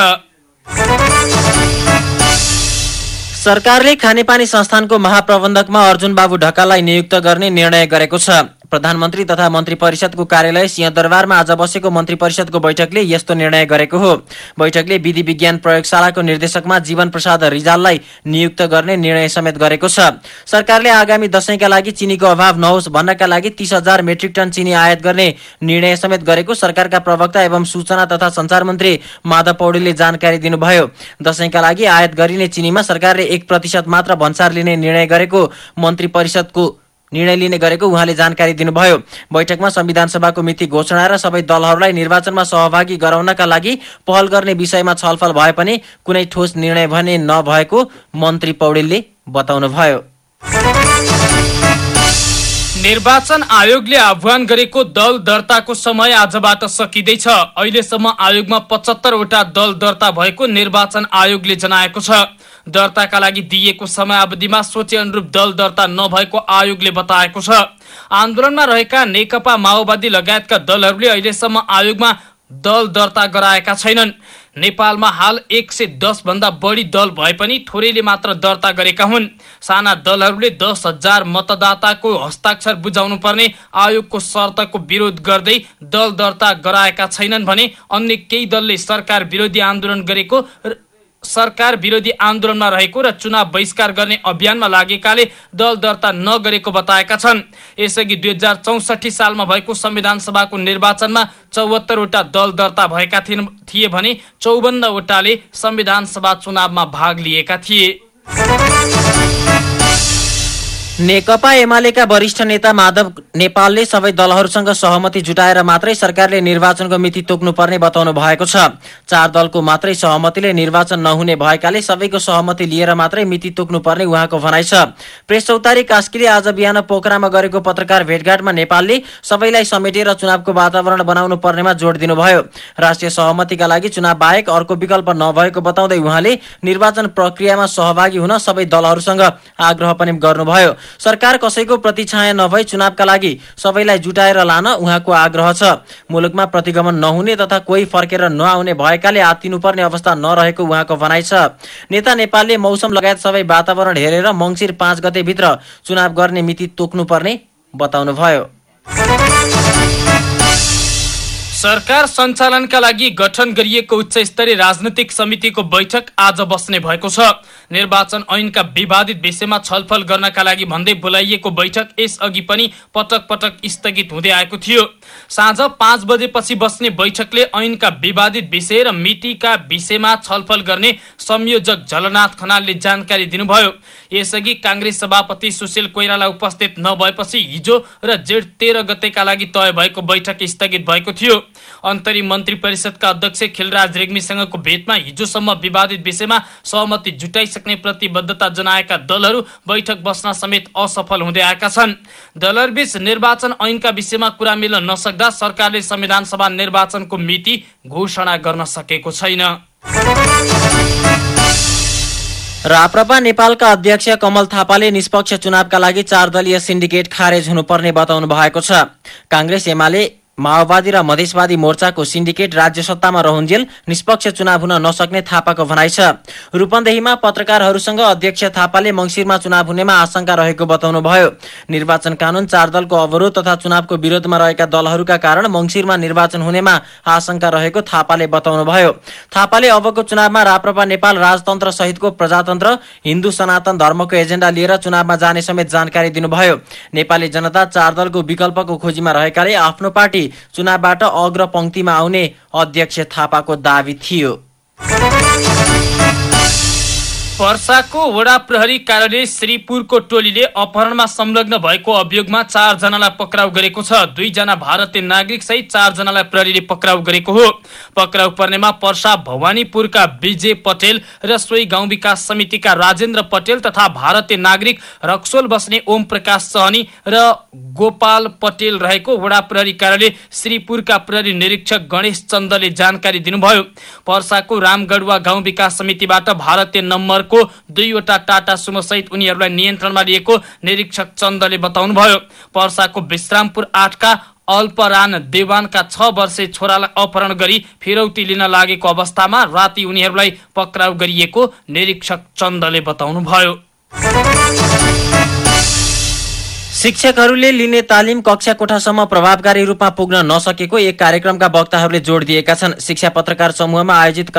सरकारले खानेपानी संस्थानको महाप्रबन्धकमा अर्जुन बाबु ढकाललाई नियुक्त गर्ने निर्णय गरेको छ। प्रधानमन्त्री तथा मन्त्री परिषदको कार्यालय सिंहदरबारमा आज बसेको मन्त्री परिषदको बैठकले यस्तो निर्णय गरेको हो। बैठकले विधि विज्ञान प्रयोगशालाको निर्देशकमा जीवन प्रसाद रिजाललाई नियुक्त गर्ने निर्णय समेत गरेको छ। सरकारले आगामी दशैंका लागि चिनीको अभाव नहोस् भन्नका लागि तीस हजार मेट्रिक टन चिनी आयात गर्ने निर्णय समेत गरेको सरकारका प्रवक्ता एवं सूचना तथा संचार मन्त्री माधव पौडेलले जानकारी दिनुभयो। दशैंका लागि आयात गरिने चिनीमा सरकारले एक प्रतिशत मात्र भन्सार लिने निर्णय गरेको मन्त्री परिषदको निर्णय लिने गरेको उहाँले जानकारी दिनुभयो। बैठकमा संविधान सभाको मिति घोषणा र सबै दलहरूलाई निर्वाचनमा सहभागी गराउनका लागि पहल गर्ने विषयमा छलफल भए पनि कुनै ठोस निर्णय भने नभएको मन्त्री पौडेलले बताउनुभयो। निर्वाचन आयोगले आह्वान गरेको दल दर्ताको समय आजबाट सकिँदैछ। अहिलेसम्म आयोगमा पचहत्तरवटा दल दर्ता भएको निर्वाचन आयोगले जनाएको छ। दर्ताका लागि दिइएको समयावधिमा सोचे अनुरूप दल दर्ता नभएको आयोगले बताएको छ। आन्दोलनमा रहेका नेकपा माओवादी लगायतका दलहरूले अहिलेसम्म आयोगमा दल दर्ता गराएका छैनन्। नेपालमा हाल एक सय दस भन्दा बढी दल भए पनि थोरैले मात्र दर्ता गरेका हुन्। साना दलहरूले दस हजार मतदाताको हस्ताक्षर बुझाउनु पर्ने आयोगको शर्तको विरोध गर्दै दल दर्ता गराएका छैनन् भने अन्य केही दलले सरकार विरोधी आन्दोलन गरेको सरकार विरोधी आन्दोलनमा रहेको र चुनाव बहिष्कार गर्ने अभियानमा लागेकाले दल दर्ता नगरेको बताएका छन्। यसअघि दुई हजार चौसठी सालमा भएको संविधान सभाको निर्वाचनमा चौहत्तरवटा दल दर्ता भएका थिए भने चौवन्नवटाले संविधान सभा चुनावमा भाग लिएका थिए। नेकपा एमालेका वरिष्ठ नेता माधव नेपालले सबै दलहरूसँग सहमति जुटाएर मात्रै सरकारले निर्वाचनको मिति तोक्नुपर्ने बताउनु भएको छ। चार दलको मात्रै सहमतिले निर्वाचन नहुने भएकाले सबैको सहमति लिएर मात्रै मिति तोक्नुपर्ने उहाँको भनाइ छ। प्रेस चौतारी कास्कीले आज बिहान पोखरामा गरेको पत्रकार भेटघाटमा नेपालले सबैलाई समेटेर चुनावको वातावरण बनाउनु पर्नेमा जोड दिनुभयो। राष्ट्रिय सहमतिका लागि चुनाव बाहेक अर्को विकल्प नभएको बताउँदै उहाँले निर्वाचन प्रक्रियामा सहभागी हुन सबै दलहरूसँग आग्रह पनि गर्नुभयो। सरकार कसैको प्रतिछाया नभई चुनावका लागि सबैलाई जुटाएर लान उहाँको आग्रह छ। मुलुकमा प्रतिगमन नहुने तथा कोही फर्केर नआउने भएकाले आत्तिनुपर्ने अवस्था नरहेको उहाँको भनाइ छ। नेता नेपालले मौसम लगायत सबै वातावरण हेरेर मङ्सिर पाँच गतेभित्र चुनाव गर्ने मिति तोक्नुपर्ने बताउनुभयो। सरकार सञ्चालनका लागि गठन गरिएको उच्च स्तरीय राजनैतिक समितिको बैठक आज बस्ने भएको छ। निर्वाचन ऐनका विवादित विषयमा छलफल गर्नका लागि भन्दै बोलाइएको बैठक यसअघि पनि पटक पटक स्थगित हुँदै आएको थियो। साँझ पाँच बजेपछि बस्ने बैठकले ऐनका विवादित विषय र मितिका विषयमा छलफल गर्ने संयोजक झलनाथ खनालले जानकारी दिनुभयो। यसअघि काङ्ग्रेस सभापति सुशील कोइराला उपस्थित नभएपछि हिजो र जेठ तेह्र गतेका लागि तय भएको बैठक स्थगित भएको थियो। अन्तरिम मन्त्री परिषदका अध्यक्ष खिलराज रेग्मीसँगको भेटमा हिजोसम्म विवादित विषयमा सहमति जुटाइसक्ने प्रतिबद्धता जनाएका दलहरू बैठक बस्न समेत असफल हुँदै आएका छन्। दलहरूबीच निर्वाचन ऐनका विषयमा कुरा मिल्न नसक्दा सरकारले संविधान सभा निर्वाचनको मिति घोषणा गर्न सकेको छैन। राप्रपा नेपालका अध्यक्ष कमल थापाले निष्पक्ष चुनावका लागि चार दलीय सिन्डिकेट खारेज हुनुपर्ने बताउनु भएको छ। काङ्ग्रेस एमाले माओवादी र मधेसवादी मोर्चाको सिन्डिकेट राज्य सत्तामा रहन्जेल निष्पक्ष चुनाव हुन नसक्ने थापाको भनाइ छ। रूपन्देहीमा पत्रकारहरूसँग अध्यक्ष थापाले मङ्सिरमा चुनाव हुनेमा आशंका रहेको बताउनुभयो। निर्वाचन कानून चार दलको अवरोध तथा चुनावको विरोधमा रहेका दलहरूका कारण मङ्सिरमा निर्वाचन हुनेमा आशंका रहेको थापाले बताउनुभयो। थापाले अबको चुनावमा राप्रपा नेपाल राजतन्त्र सहितको प्रजातन्त्र हिन्दू सनातन धर्मको एजेन्डा लिएर चुनावमा जाने समेत जानकारी दिनुभयो। नेपाली जनता चार दलको विकल्पको खोजीमा रहेकाले आफ्नो पार्टी चुनावबाट अग्र पंक्तिमा आउने अध्यक्ष थापाको दावी थियो। पर्साको वडा प्रहरी कार्यालय श्रीपुरको टोलीले अपहरणमा संलग्न भएको अभियोगमा चारजनालाई पक्राउ गरेको छ। दुईजना भारतीय नागरिक सहित चारजनालाई प्रहरीले पक्राउ गरेको हो। पक्राउ पर्नेमा पर्सा भवानीपुरका विजय पटेल र सोही गाउँ विकास समितिका राजेन्द्र पटेल तथा भारतीय नागरिक रक्सोल बस्ने ओम प्रकाश सहनी र गोपाल पटेल रहेको वडा प्रहरी कार्यालय श्रीपुरका प्रहरी निरीक्षक गणेश चन्दले जानकारी दिनुभयो। पर्साको रामगढुवा गाउँ विकास समितिबाट भारतीय नम्बरको दुईवटा टाटा सुमो सहित उनीहरूलाई नियन्त्रणमा लिएको निरीक्षक चन्दले बताउनुभयो। पर्साको विश्रामपुर आठका अल्परान देवानका छ वर्षे छोरालाई अपहरण गरी फिरौती लिन लागेको अवस्थामा राति उनीहरूलाई पक्राउ गरिएको निरीक्षक चन्दले बताउनुभयो। शिक्षकहरूले लिने तालिम कक्षा कोठासम्म प्रभावकारी रूपमा पुग्न नसकेको एक कार्यक्रमका वक्ताहरूले जोड दिएका छन्। शिक्षा पत्रकार समूहमा आयोजित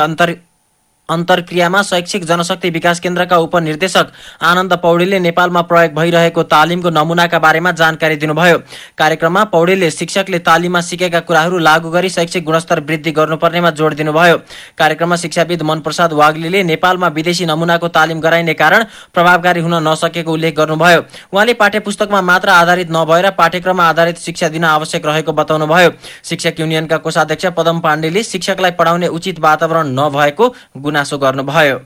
अन्तर्क्रियामा शैक्षिक जनशक्ति विकास केन्द्रका उपनिर्देशक आनन्द पौडेलले नेपालमा प्रयोग भइरहेको तालिमको नमुनाका बारेमा जानकारी दिनुभयो। कार्यक्रममा पौडेलले शिक्षकले तालिममा सिकेका कुराहरू लागू गरी शैक्षिक गुणस्तर वृद्धि गर्नुपर्नेमा जोड दिनुभयो। कार्यक्रममा शिक्षाविद मनप्रसाद वाग्लीले नेपालमा विदेशी नमुनाको तालिम गराइने कारण प्रभावकारी हुन नसकेको उल्लेख गर्नुभयो। उहाँले पाठ्य पुस्तकमा मात्र आधारित नभएर पाठ्यक्रममा आधारित शिक्षा दिन आवश्यक रहेको बताउनुभयो। शिक्षक युनियनका कोषाध्यक्ष पदम पाण्डेले शिक्षकलाई पढाउने उचित वातावरण नभएको गुनासो गर्नुभयो।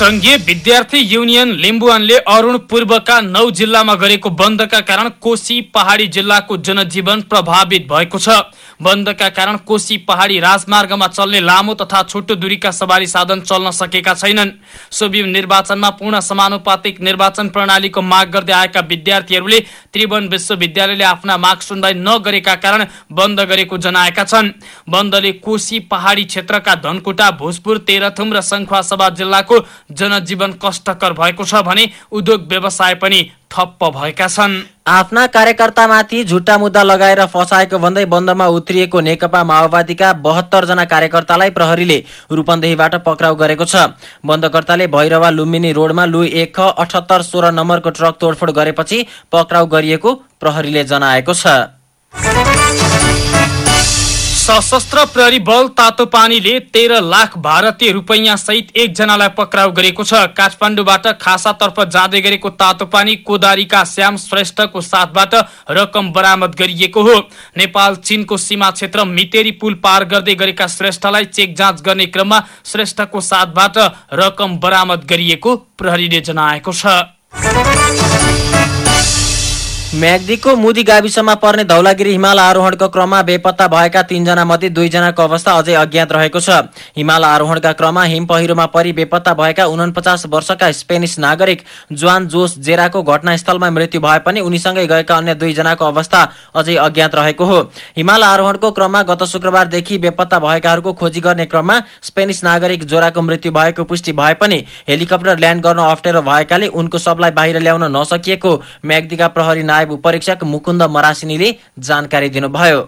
संघीय विद्यार्थी युनियन लिम्बुवानले अरुण पूर्वका नौ जिल्लामा गरेको बन्दका कारण कोशी पहाडी जिल्लाको जनजीवन प्रभावित भएको छ। बन्दका कारण कोशी पहाडी राजमार्गमा चल्ने लामो तथा छोटो दूरीका सवारी साधन चल्न सकेका छैनन्। सोभियम निर्वाचनमा पूर्ण समानुपातिक निर्वाचन प्रणालीको माग गर्दै आएका विद्यार्थीहरूले त्रिभुवन विश्वविद्यालयले आफ्ना माग सुनवाई नगरेका कारण बन्द गरेको जनाएका छन्। बन्दले कोशी पहाडी क्षेत्रका धनकुटा भोजपुर तेह्रथुम र सङ्खुवासभा जिल्लाको जनजीवन कष्टकर भएको छ भने उद्योग व्यवसाय पनि ठप्प भएका छन्। आफ्ना कार्यकर्तामाथि झुट्टा मुद्दा लगाएर फसाएको भन्दै बन्दमा उत्रिएको नेकपा माओवादीका बहत्तर जना कार्यकर्तालाई प्रहरीले रूपन्देहीबाट पक्राउ गरेको छ। बन्दकर्ताले भैरवा लुम्बिनी रोडमा लु एक ख अठहत्तर सोह्र नम्बरको ट्रक तोडफोड गरेपछि पक्राउ गरिएको प्रहरीले जनाएको छ। सशस्त्र प्रहरी बल तातो पानीले तेह्र लाख भारतीय रुपैयाँ सहित एकजनालाई पक्राउ गरेको छ। काठमाडौँबाट खासातर्फ जाँदै गरेको तातो पानी कोदारीका श्याम श्रेष्ठको साथबाट रकम बरामद गरिएको हो। नेपाल चीनको सीमा क्षेत्र मितेरी पुल पार गर्दै गरेका श्रेष्ठलाई चेक जाँच गर्ने क्रममा श्रेष्ठको साथबाट रकम बरामद गरिएको प्रहरीले जनाएको छ। म्याग्दीको मुदी गाविसमा पर्ने धौलागिरी हिमाल आरोहणको क्रममा बेपत्ता भएका तीनजना मध्ये दुईजनाको अवस्था अझै अज्ञात रहेको छ। हिमाल आरोहणका क्रममा हिम पहिरोमा परि बेपत्ता भएका उनपचास वर्षका स्पेनिस नागरिक जुआन जोस जेराको घटनास्थलमा मृत्यु भए पनि उनीसँगै गएका अन्य दुईजनाको अवस्था अझै अज्ञात रहेको हो। हिमाल आरोहणको क्रममा गत शुक्रबारदेखि बेपत्ता भएकाहरूको खोजी गर्ने क्रममा स्पेनिस नागरिक जोराको मृत्यु भएको पुष्टि भए पनि हेलिकप्टर ल्यान्ड गर्न अप्ठ्यारो भएकाले उनको सबलाई बाहिर ल्याउन नसकिएको म्याग्दीका प्रहरी नायब उपरीक्षक मुकुन्द मरासिनीले जानकारी दिनुभयो।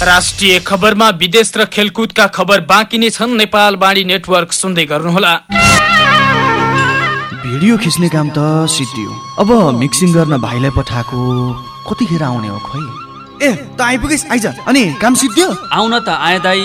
राष्ट्रिय खबरमा विदेश र खेलकुदका खबर बाँकी नै छन्। नेपाल बाणी नेटवर्क सुन्दै गर्नुहोला। भिडियो खिच्ने काम त सिद्धियो अब मिक्सिङ गर्न भाइलाई पठाएको कतिखेर आउने हो खोइ? ए त आइपुगेस् आइज। अनि काम सिद्धियो आउन त आए दाई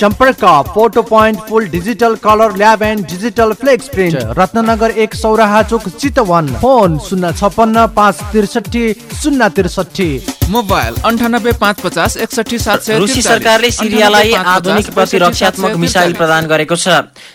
सम्पर्क photo point full digital colour lab and digital flex print Ratnanagar एक सौराहा चोक चितवन. फोन शून्य छपन्न पाँच त्रिसठी शून्य त्रिसठी. मोबाइल अन्ठानब्बे पाँच पचास एकसठी सात सय रुसी सरकारले सिरियालाई आधुनिक प्रतिरक्षात्मक मिसाइल प्रदान गरेको छ।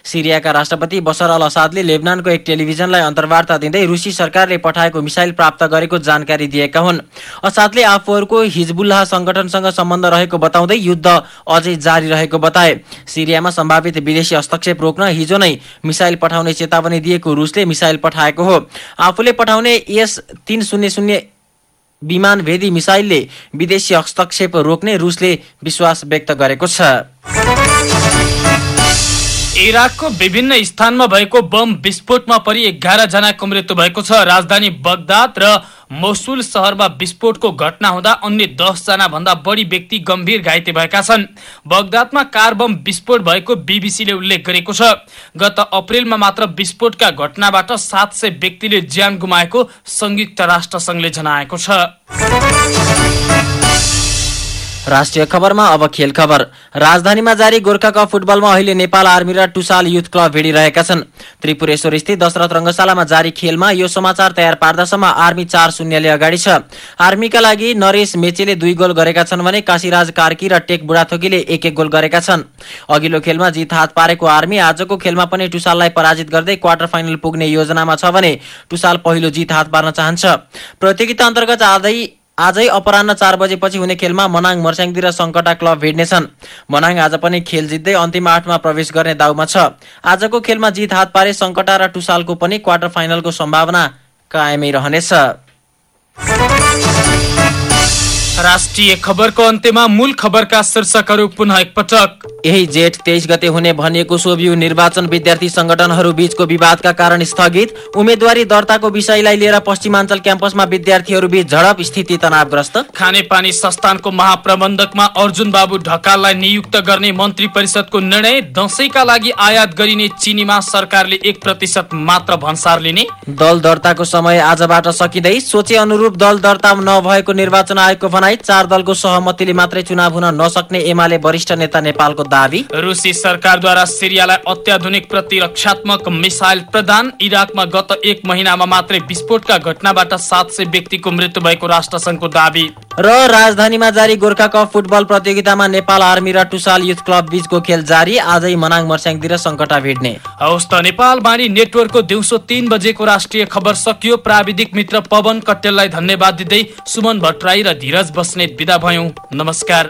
सिरियाका राष्ट्रपति बसर अल असादले लेबनानको एक टेलिभिजनलाई अन्तर्वार्ता दिँदै रुसी सरकारले पठाएको मिसाइल प्राप्त गरेको जानकारी दिएका हुन्। असादले आफूहरूको हिजबुल्लाह संगठनसँग सम्बन्ध रहेको बताउँदै युद्ध अझै जारी रहेको बताए। सिरियामा सम्भावित विदेशी हस्तक्षेप रोक्न हिजो नै मिसाइल पठाउने चेतावनी दिएको रुसले मिसाइल पठाएको हो। आफूले पठाउने यस तिन शून्य शून्य विमान भेदी मिसाइलले विदेशी हस्तक्षेप रोक्ने रुसले विश्वास व्यक्त गरेको छ। इराकको विभिन्न स्थानमा भएको बम विस्फोटमा परि एघार जनाको मृत्यु भएको छ। राजधानी बगदाद र मोसुल शहरमा विस्फोटको घटना हुँदा अन्य दस जना भन्दा बढी व्यक्ति गम्भीर घाइते भएका छन्। बगदादमा कार बम विस्फोट भएको बीबीसीले उल्लेख गरेको छ। गत अप्रेलमा मात्र विस्फोटका घटनाबाट सात सय व्यक्तिले ज्यान गुमाएको संयुक्त राष्ट्र संघले जनाएको छ। राष्ट्रिय खबरमा अब खेल खबर। राजधानीमा जारी गोर्खा कप फुटबलमा अहिले नेपाल आर्मी र टुसाल युथ क्लब भिडिरहेका छन्। त्रिपुरेश्वर स्थित दशरथ रङ्गशालामा जारी खेलमा यो समाचार तयार पार्दासम्म आर्मी चार शून्यले अगाडि छ। आर्मीका लागि नरेश मेचेले दुई गोल गरेका छन् भने काशीराज कार्की र टेक बुढाथोकीले एक एक गोल गरेका छन्। अघिल्लो खेलमा जित हात पारेको आर्मी आजको खेलमा पनि टुसाललाई पराजित गर्दै क्वार्टर फाइनल पुग्ने योजनामा छ भने टुसाल पहिलो जित हात पार्न चाहन्छ। प्रतियोगिता अन्तर्गत आजै अपरान्न चार बजेपछि हुने खेलमा मनाङ मर्स्याङदी र सङ्कटा क्लब भिड्नेछन् मनाङ आज पनि खेल जित्दै अन्तिम आठमा प्रवेश गर्ने दाउमा छ। आजको खेलमा जित हात पारे सङ्कटा र टुसालको पनि क्वार्टर फाइनलको सम्भावना कायमै रहनेछ। राष्ट्रिय खबरको अन्त्यमा मूल खबरका शीर्षकहरू पुनः एकपटक। यही जेठ तेइस गते हुने भनिएको सोभियु निर्वाचन विद्यार्थी संगठनहरू बीचको विवादका कारण स्थगित। उम्मेद्वारी दर्ताको विषयलाई लिएर पश्चिमाञ्चल क्याम्पसमा विद्यार्थीहरू बीच झडप स्थिति तनावग्रस्त। खानेपानी संस्थानको महाप्रबन्धकमा अर्जुन बाबु ढकाललाई नियुक्त गर्ने मन्त्री परिषदको निर्णय दसैँका लागि आयात गरिने चिनीमा सरकारले एक प्रतिशत मात्र भन्सार लिने। दल दर्ताको समय आजबाट सकिँदै सोचे अनुरूप दल दर्ता नभएको निर्वाचन आयोगको भनाई चार दलको सहमतिले मात्रै चुनाव हुन नसक्ने एमाले वरिष्ठ नेता नेपालको दावी। रुसी सरकारद्वारा सिरियालाई अत्याधुनिक प्रतिरक्षात्मक मिसाइल प्रदान इराकमा गत एक महिनामा मात्रै विस्फोटका घटनाबाट सात सय व्यक्तिको मृत्यु भएको राष्ट्रसङ्घको दावी। र राजधानीमा जारी गोर्खा कप फुटबल प्रतियोगितामा नेपाल आर्मी र टुसाल युथ क्लब बीचको खेल जारी आजै मनाङ मर्स्याङदी र सङ्कटा भिड्ने हवस् त नेपाल बाणी नेटवर्कको दिउँसो तीन बजेको राष्ट्रिय खबर सकियो। प्राविधिक मित्र पवन कटेललाई धन्यवाद दिँदै सुमन भट्टराई र धीरज बस्नेत विदा भयौँ। नमस्कार।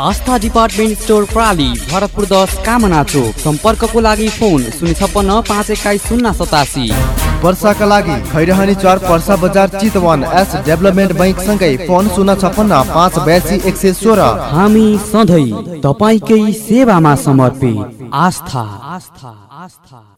आस्था डिपार्टमेन्ट स्टोर प्राली भरतपुर दस कामना चोक। सम्पर्कको लागि फोन शून्य छप्पन्न पाँच एक्काइस शून्य सतासी। वर्षाका लागि खैरहनी चार पर्सा बजार चितवन एस डेभलपमेन्ट बैङ्क सँगै फोन शून्य छप्पन्न पाँच बयासी एक सय सोह्र। हामी सधैँ तपाईँकै सेवामा समर्पित। आस्था आस्था आस्था।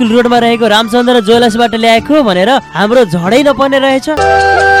स्कुल रोडमा रहेको रामचन्द्र ज्वेलर्सबाट ल्याएको भनेर हाम्रो झडै नपर्ने रहेछ।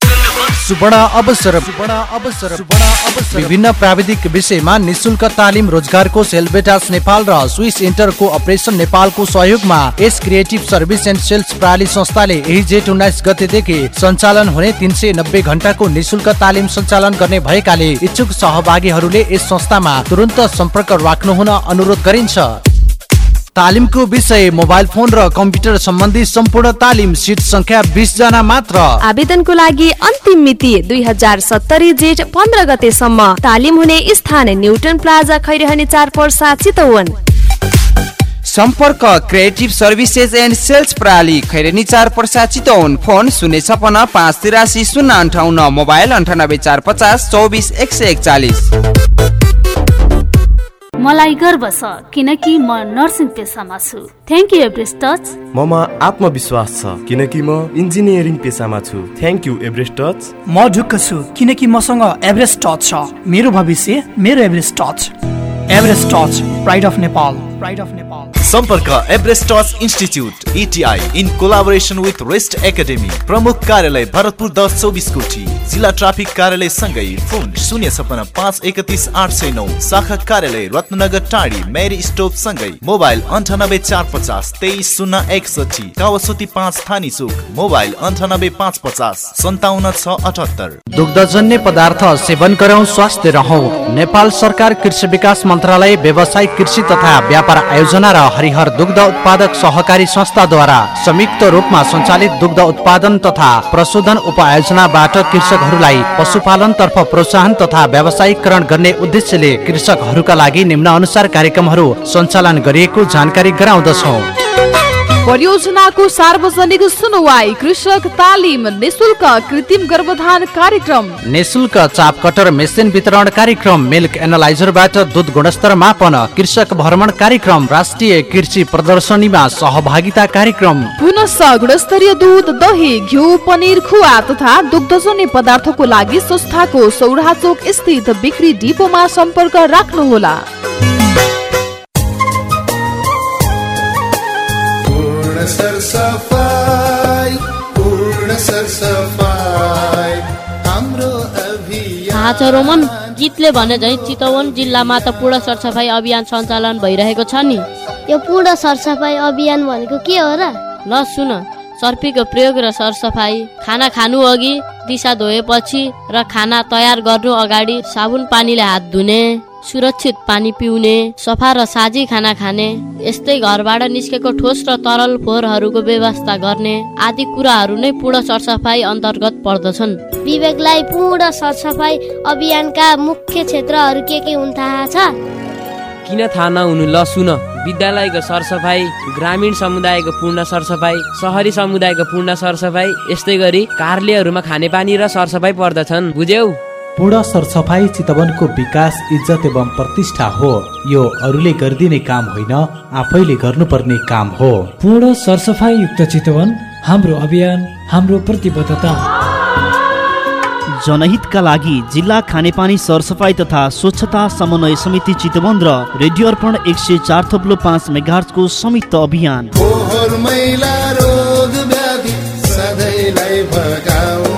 सुवर्ण अवसर। विभिन्न प्राविधिक विषयमा निशुल्क तालिम रोजगारको सेलबेटास नेपाल र स्विस इन्टरको अपरेसन नेपालको सहयोगमा S creative service and sales प्रणाली संस्थाले यही जेठ उन्नाइस गतेदेखि सञ्चालन हुने तिन सय नब्बे घण्टाको निशुल्क तालिम सञ्चालन गर्ने भएकाले इच्छुक सहभागीहरूले यस संस्थामा तुरन्त सम्पर्क राख्नुहुन अनुरोध गरिन्छ। तालिमको विषय मोबाइल फोन र कम्प्युटर सम्बन्धी सम्पूर्ण तालिम सिट संख्या बिस जना मात्र। आवेदनको लागि अन्तिम मिति दुई हजार सत्तरी जेठ पन्ध्र गतेसम्म। तालिम हुने स्थान न्युटन प्लाजा खैरहने चार पर्सा चितवन। सम्पर्क क्रिएटिभ सर्भिसेज एन्ड सेल्स प्रणाली खैरेनी चार पर्सा चितवन। फोन शून्य छपन्न पाँच तिरासी शून्य अन्ठाउन्न मोबाइल अन्ठानब्बे चार पचास चौबिस एक सय एकचालिस। मलाई गर्व छ किनकि म नर्सिङ पेसामा छु। थ्याङ्क यू एभरेस्ट टच ममा आत्मविश्वास छ किनकि म इन्जिनियरिङ पेसामा छु। थ्याङ्क यू एभरेस्ट टच म ढुक्क छु किनकि मसँग एभरेस्ट टच छ। मेरो भविष्य मेरो Everest touch Everest touch pride of Nepal pride of Nepal सम्पर्क Everest touch institute ETI in collaboration with rest academy. प्रमुख कार्यालय भरतपुर दस चौबिस कोठी। जिल्ला ट्राफिक कार्यालय सँगै फोन शून्य छपन्न पाँच एकतिस आठ सय नौ। शाखा कार्यालय रत्नगर टाढी मेरी स्टोप सँगै। मोबाइल अन्ठानब्बे चार पचास तेइस शून्य एकसठी कावसोती पाँच थानी चोक। मोबाइल अन्ठानब्बे पाँच पचास सन्ताउन्न छ अठहत्तर। दुग्धजन्य पदार्थ सेवन गरौँ स्वास्थ्य रहौ। नेपाल सरकार कृषि विकास मन्त्रालय व्यावसायिक कृषि तथा व्यापार आयोजना र हरिहर दुग्ध उत्पादक सहकारी संस्थाद्वारा संयुक्त रूपमा सञ्चालित दुग्ध उत्पादन तथा प्रशोधन उपायोजनाबाट कृषकहरूलाई पशुपालन तर्फ प्रोत्साहन तथा व्यावसायिकरण गर्ने उद्देश्यले कृषकहरूका लागि निम्न अनुसार कार्यक्रमहरू सञ्चालन गरिएको जानकारी गराउँदछौ। परियोजनाको सार्वजनिक सुनवाई कृषक तालिम निशुल्क कृत्रिम गर्भधान कार्यक्रम। निशुल्क चाप कटर मेसिन वितरण कार्यक्रम मिल्क एनालाइजरबाट दुध गुणस्तर मापन कृषक भ्रमण कार्यक्रम राष्ट्रिय कृषि प्रदर्शनीमा सहभागिता कार्यक्रम। पुनः गुणस्तरीय दुध दही घिउ पनिर खुवा तथा दुग्धजन्य पदार्थको लागि संस्थाको सौरा चोक स्थित बिक्री डिपोमा सम्पर्क राख्नुहोला। सरसफाई पूर्ण सरसफाई। हाम्रो थाहा छ रोमन गीतले भने झै चितवन जिल्लामा त पूर्ण सरसफाइ अभियान सञ्चालन भइरहेको छ नि। यो पूर्ण सरसफाइ अभियान भनेको के हो र? ल सुन। सर्पीको प्रयोग र सरसफाइ खाना खानु अघि दिशा धोएपछि र खाना तयार गर्नु अगाडि साबुन पानीले हात धुने सुरक्षित पानी पिउने सफा र साझी खाना खाने यस्तै घरबाट निस्केको ठोस र तरल फोहोरहरूको व्यवस्था गर्ने आदि कुराहरू नै पूर्ण सरसफाइ अन्तर्गत पर्दछन्। विवेकलाई पूर्ण सरसफाइ अभियानका मुख्य क्षेत्रहरू के के हुन् थाहा छ? किन थाहा नहुनु? ल सुन। विद्यालयको सरसफाइ ग्रामीण समुदायको पूर्ण सरसफाइ सहरी समुदायको पूर्ण सरसफाइ यस्तै गरी कार्यालयहरूमा खानेपानी र सरसफाइ पर्दछन्। बुझ्यौ? पूर्ण सरसफाई चितवनको विकास इज्जत एवं प्रतिष्ठा हो। यो अरूले गरिदिने काम होइन आफैले गर्नुपर्ने काम हो। पूर्ण सरसफाइ युक्त चितवन हाम्रो अभियान हाम्रो प्रतिबद्धता। जनहितका लागि जिल्ला खानेपानी सरसफाइ तथा स्वच्छता समन्वय समिति चितवन र रेडियो अर्पण एक सय चार थप्लो पाँच मेगार्सको संयुक्त अभियान। फोहोर मैला रोग व्याधि सधैँलाई भगाऊ।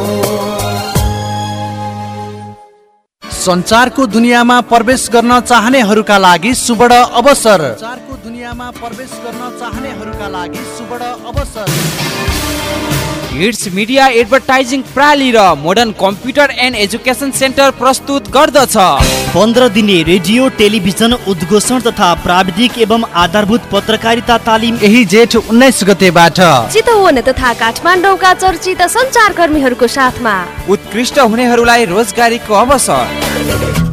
सञ्चारको दुनियाँमा प्रवेश गर्न चाहनेहरूका लागि सुवर्ण अवसर। दुनियाँमा प्रवेश गर्न चाहनेहरूका लागि सुवर्ण अवसर। हिट्स मिडिया एडभर्टाइजिङ प्रणाली र modern computer and education centre प्रस्तुत गर्दछ। पन्ध्र दिने रेडियो टेलिभिजन उद्घोषण तथा प्राविधिक एवं आधारभूत पत्रकारिता तालिम यही जेठ उन्नाइस गतेबाट। चितवन तथा काठमाडौँका चर्चित सञ्चारकर्मीहरूको साथमा। उत्कृष्ट हुनेहरूलाई रोजगारीको अवसर।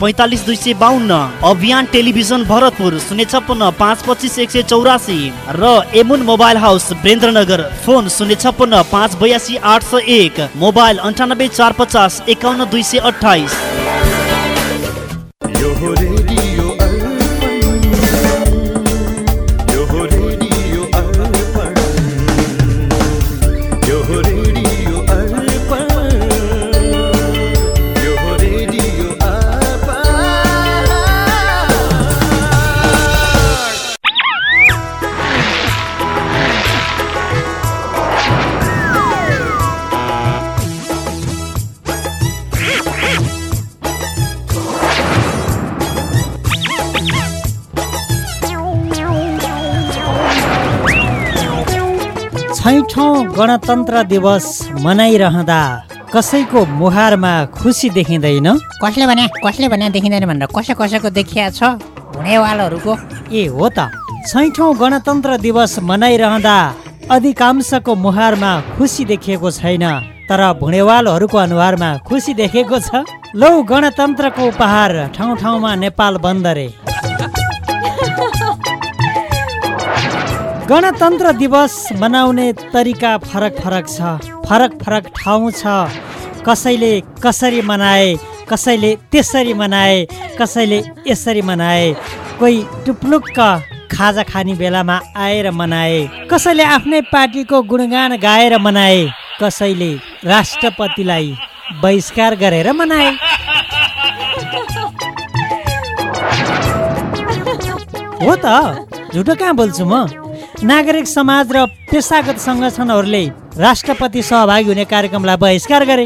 पैँतालिस दुई सय बाहन्न अभियान टेलिभिजन भरतपुर शून्य छप्पन्न पाँच पच्चिस एक सय चौरासी। र एमुन मोबाइल हाउस बेन्द्रनगर फोन शून्य छप्पन्न पाँच बयासी आठ सय एक। मोबाइल अन्ठानब्बे चार पचास एकाउन्न दुई सय अठाइस गणतन्त्र दिवस मनाइरहँदा कसैको मुहारमा खुसी देखिँदैन? कसले भने? कसले भने देखिँदैन भनेर कसै कसैको देखिया छ? हुनेवालहरूको। ए हो त। छैठौँ गणतन्त्र दिवस मनाइरहँदा अधिकांशको मुहारमा खुसी देखिएको छैन तर भुणेवालहरूको अनुहारमा खुसी देखेको छ। लौ गणतन्त्रको उपहार ठाउँ ठाउँमा नेपाल बन्द रे गणतन्त्र दिवस मनाउने तरिका फरक फरक छ फरक फरक ठाउँ छ। कसैले कसरी मनाए कसैले त्यसरी मनाए कसैले यसरी मनाए। कोही टुप्लुक्क खाजा खाने बेलामा आएर मनाए। कसैले आफ्नै पार्टीको गुणगान गाएर मनाए। कसैले राष्ट्रपतिलाई बहिष्कार गरेर मनाए। हो त झुटो कहाँ बोल्छु म? नागरिक समाज र पेसागत सङ्गठनहरूले राष्ट्रपति सहभागी हुने कार्यक्रमलाई बहिष्कार गरे।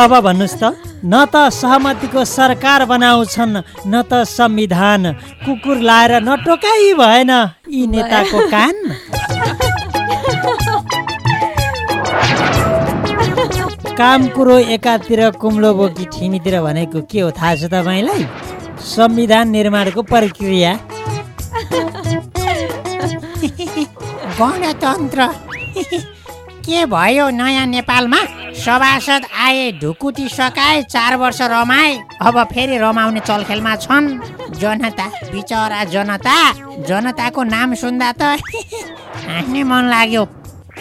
अब भन्नुहोस् त न त सहमतिको सरकार बनाउँछन् न त संविधान कुकुर लाएर नटोकाइ भएन यी नेताको कान। काम कुरो एकातिर कुम्लो बोकी ठिमीतिर भनेको के हो थाहा छ तपाईँलाई? संविधान निर्माणको प्रक्रिया। गणतन्त्र? के भयो नयाँ नेपालमा? सभासद आए ढुकुटी सकाए चार वर्ष रमाए अब फेरि रमाउने चलखेलमा छन्। जनता बिचरा जनता जनताको नाम सुन्दा त हाँस्ने मन लाग्यो।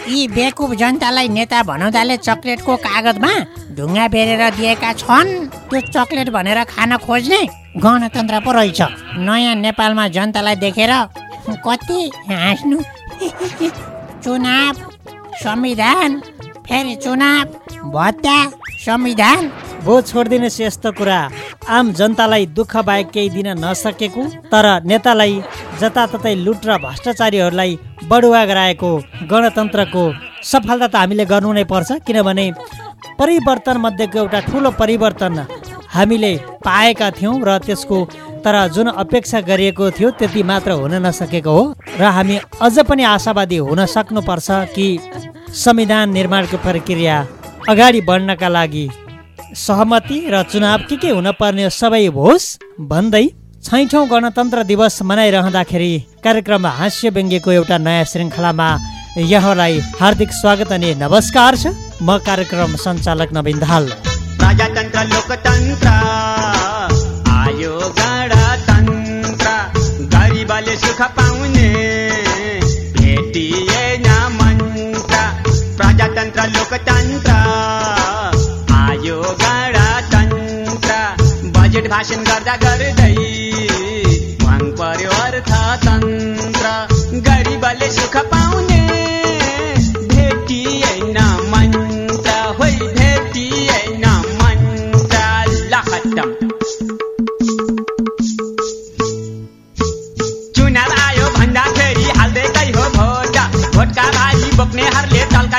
यी बेकुब जनतालाई नेता बनाउँदाले चक्लेटको कागजमा ढुङ्गा बेरेर दिएका छन्। त्यो चक्लेट भनेर खान खोज्ने गणतन्त्र पो रहेछ। नयाँ नेपालमा जनतालाई देखेर कति हाँस्नु चुनाव संविधान फेरि चुनाव भत्ता संविधान। भो छोडिदिनुहोस् यस्तो कुरा। आम जनतालाई दुःख बाहेक केही दिन नसकेको तर नेतालाई जताततै लुट र भ्रष्टाचारीहरूलाई बढुवा गराएको गणतन्त्रको सफलता त हामीले गर्नु नै पर्छ किनभने परिवर्तन मध्येको एउटा ठुलो परिवर्तन हामीले पाएका थियौँ र त्यसको तर जुन अपेक्षा गरिएको थियो त्यति मात्र हुन नसकेको हो। र हामी अझ पनि आशावादी हुन सक्नुपर्छ कि संविधान निर्माणको प्रक्रिया अगाडि बढ्नका लागि सहमति र चुनाव के के हुन पर्ने सबै होस् भन्दै छैठौँ गणतन्त्र दिवस मनाइरहँदाखेरि कार्यक्रम हास्य व्यङ्ग्यको एउटा नयाँ श्रृङ्खलामा यहाँलाई हार्दिक स्वागत अनि नमस्कार छ। म कार्यक्रम सञ्चालक नवीन दाहाल। आयो गणतन्त्र गरिबले सुख पाउने। प्रजातन्त्र, लोकतन्त्र। आयो गणतन्त्र बजेट भाषण गर्दा गर्दै। भङ पर्यो अर्थतन्त्र, गरिबले सुख पाउने।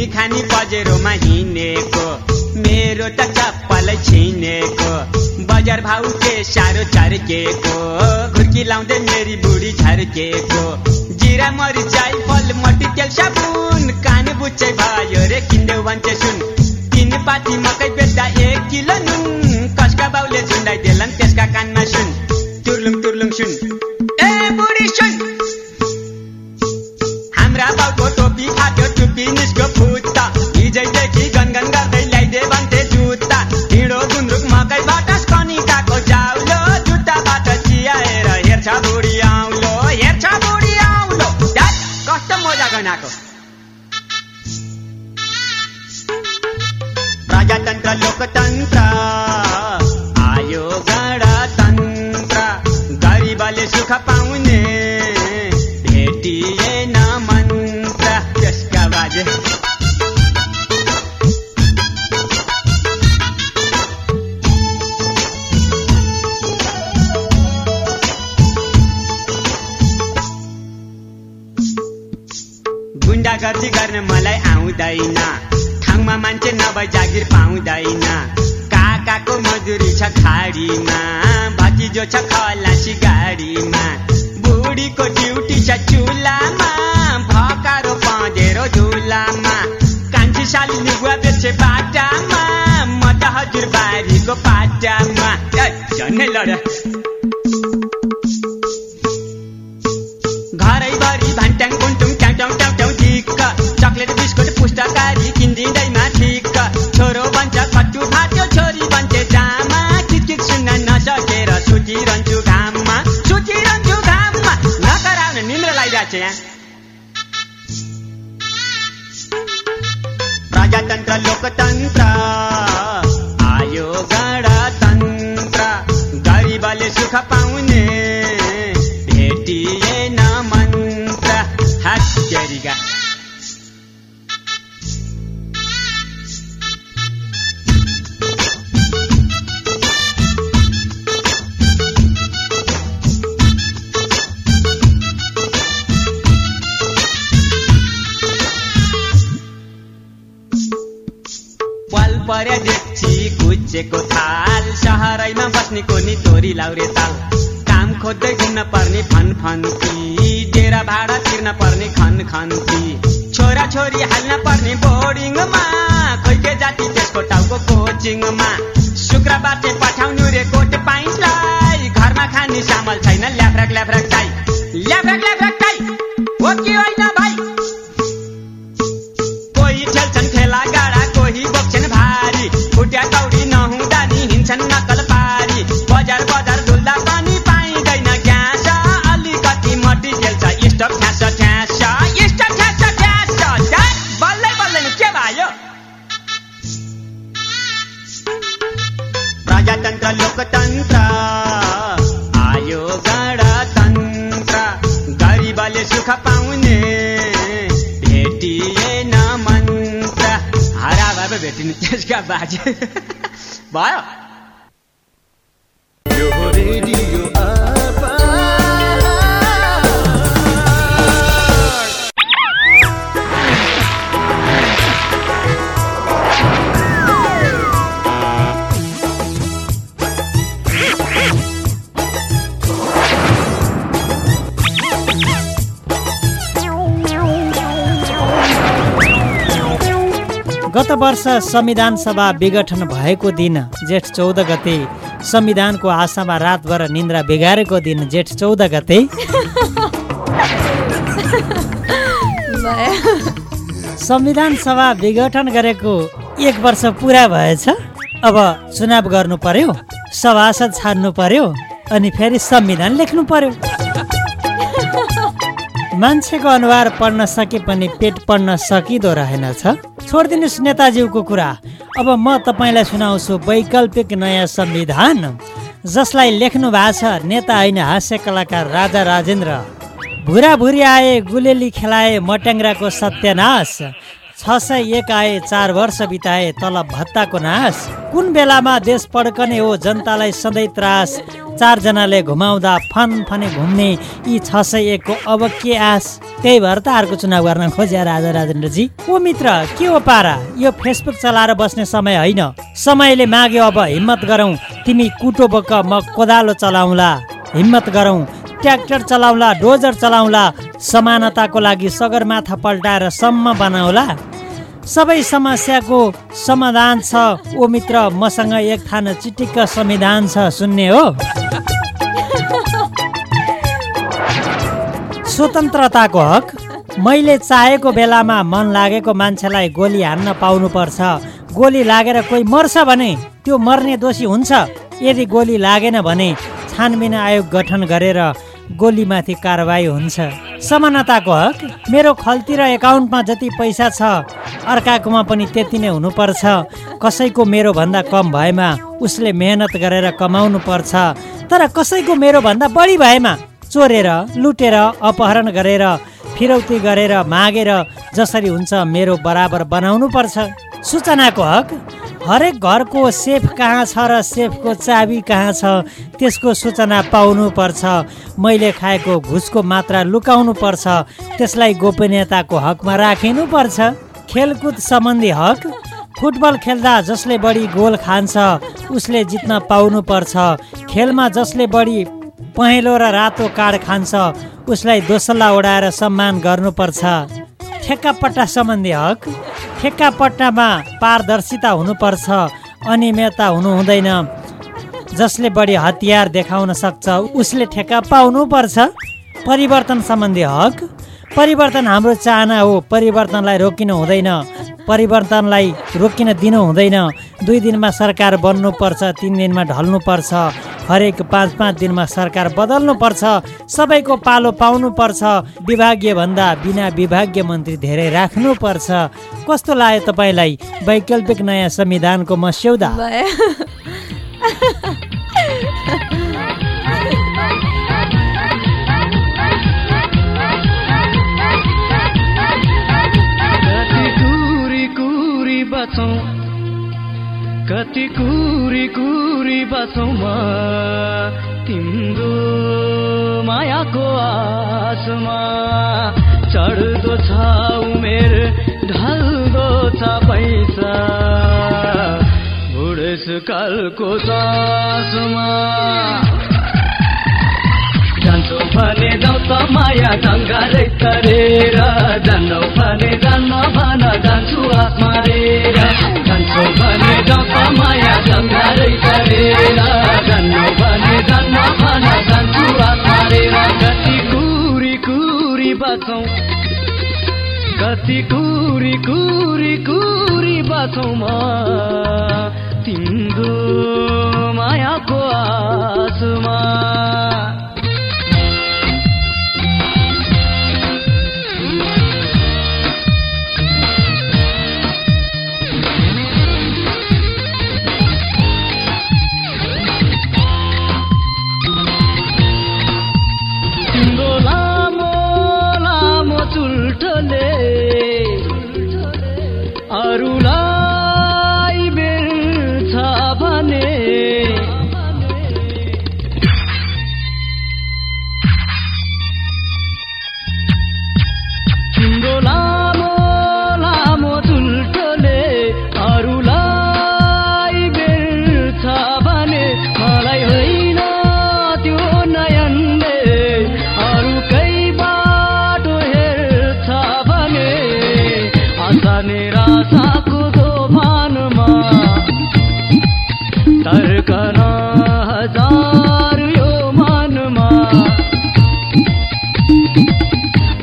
मुनि खानी बजेरोमा हिँडेको। मेरो त चप्पल छिनेको। बजार भाउ के साह्रो चर्केको घुर्की लाउँदै मेरी बुढी झर्केको जिरा मरिचाई फल मटितेल साबुन कान बुच्चै भयो रे किन्देऊ भन्छ सुन। तिन पाती मकै बेच्दा एक किलो नुन। कसका बाउले झुन्डाइदेलान् हेर्छ बुढी आउलो हेर्छ बुढी आउलो ध्याट, कस्तो मजा पाउँदैन काकाको मजुरी छ खाडीमा भतिजो छ खलासी गाडीमा। बुढीको ड्युटी छ चुलामा भकारो पँधेरो झुलामा कान्छी साली निगुवा बेच्छे बाटामा म त हजुर बारीको पाटामा। ए, झन्नै लड। निन्द्रा लगाइरहेको छ यहाँ प्रजातन्त्र कुचेको थाल। सहरैमा बस्ने कोनी तोरी लाउरे ताल। काम खोज्दै घुम्न पर्ने फन फन्ती। डेरा भाडा तिर्न पर्ने खन खन्ती। छोरा छोरी हाल्न पर्ने बोर्डिङमा। खोइ के जाति त्यसको टाउको कोचिङमा। शुक्रबार पठाउनु रे कोट पाइन्टलाई घरमा खाने चामल छैन ल्याफ्राक ल्याफ्राक ताई ल्याफ्राक ल्याफ्राक ताई हो कि होइन? भयो यो वर्ष संविधान सभा विघटन भएको दिन जेठ चौध गते संविधानको आशामा रातभर निन्द्रा बिगारेको दिन जेठ चौध गते। संविधान सभा विघटन गरेको एक वर्ष पुरा भएछ। अब चुनाव गर्नु पर्यो सभासद छान्नु पर्यो अनि फेरि संविधान लेख्नु पर्यो। मान्छेको अनुहार पढ्न सके पनि पेट पढ्न सकिँदो रहेनछ। छोडिदिनुहोस् नेताज्यूको कुरा। अब म तपाईँलाई सुनाउँछु वैकल्पिक नयाँ संविधान जसलाई लेख्नु भएको छ नेता होइन हास्य कलाकार राजा राजेन्द्र। भुरा भुरी आए गुलेली खेलाए मट्याङ्ग्राको सत्यानाश। छ सय एक आए चार वर्ष बिताए तलब भत्ताको नाश। कुन बेलामा देश पड्कने हो जनतालाई सधैँ त्रास। चारजनाले घुमाउँदा फन फने घुम्ने यी छ सय एकको अब के आस त्यही भएर त अर्को चुनाव गर्न खोज्या राजा राजेन्द्रजी। ओ मित्र के हो पारा? यो फेसबुक चलाएर बस्ने समय होइन। समयले माग्यो अब हिम्मत गरौँ। तिमी कुटो बोक म कोदालो चलाउँला। हिम्मत गरौँ। ट्र्याक्टर चलाउँला डोजर चलाउँला। समानताको लागि सगरमाथा पल्टाएर सम्म बनाउला। सबै समस्याको समाधान छ। ओ मित्र मसँग एक थान चिटिक्क संविधान छ सुन्ने हो। स्वतन्त्रताको हक? मैले चाहेको बेलामा मन लागेको मान्छेलाई गोली हान्न पाउनुपर्छ। गोली लागेर कोही मर्छ भने त्यो मर्ने दोषी हुन्छ। यदि गोली लागेन भने छानबिन आयोग गठन गरेर गोलीमाथि कारवाही हुन्छ। समानताको हक? मेरो खल्ती र एकाउन्टमा जति पैसा छ अर्काकोमा पनि त्यति नै हुनुपर्छ। कसैको मेरो भन्दा कम भएमा उसले मेहनत गरेर कमाउनु पर्छ तर कसैको मेरो भन्दा बढी भएमा चोरेर लुटेर अपहरण गरेर फिरौती गरेर मागेर जसरी हुन्छ मेरो बराबर बनाउनु पर्छ सूचनाको हक हरेक घरको सेफ कहाँ छ र सेफको चाबी कहाँ छ त्यसको सूचना पाउनु पर्छ मैले खाएको घुसको मात्रा लुकाउनु पर्छ त्यसलाई गोपनीयताको हकमा राखिनु पर्छ खेलकुद सम्बन्धी हक फुटबल खेल्दा जसले बढी गोल खान्छ उसले जित्न पाउनु पर्छ खेलमा जसले बढी पहेँलो र रातो कार्ड खान्छ। उसलाई दोसल्ला उडाएर सम्मान गर्नुपर्छ। ठेक्कापट्टा सम्बन्धी हक। ठेक्कापट्टामा पारदर्शिता हुनुपर्छ अनियमितता हुनु हुँदैन जसले बढी हतियार देखाउन सक्छ उसले ठेक्का पाउनुपर्छ। परिवर्तन सम्बन्धी हक। परिवर्तन हाम्रो चाहना हो परिवर्तनलाई रोकिनु हुँदैन। परिवर्तनलाई रोकिन दिनु हुँदैन। दुई दिनमा सरकार बन्नुपर्छ तिन दिनमा ढल्नुपर्छ। हरेक पाँच पाँच दिनमा सरकार बदल्नुपर्छ सबैको पालो पाउनुपर्छ विभागीय भन्दा बिना विभागीय मन्त्री धेरै राख्नुपर्छ। कस्तो लाग्यो तपाईँलाई वैकल्पिक नयाँ संविधानको मस्यौदा? बचौँ कति कुरी कुरी बचौँ म तिम्रो मायाको आसमा चढ्दो छ उमेर ढल्दो छ पैसा बुढेसकालको सासमा। जान्छौ भने जाउँ त माया ढङ्गाले तरेर जान्नौ भने जान्न भन जान्छु मारेर माया जान्नौ भने मारेर कति कुरी कुरी कुरी कुरी म। मायाको आसमा।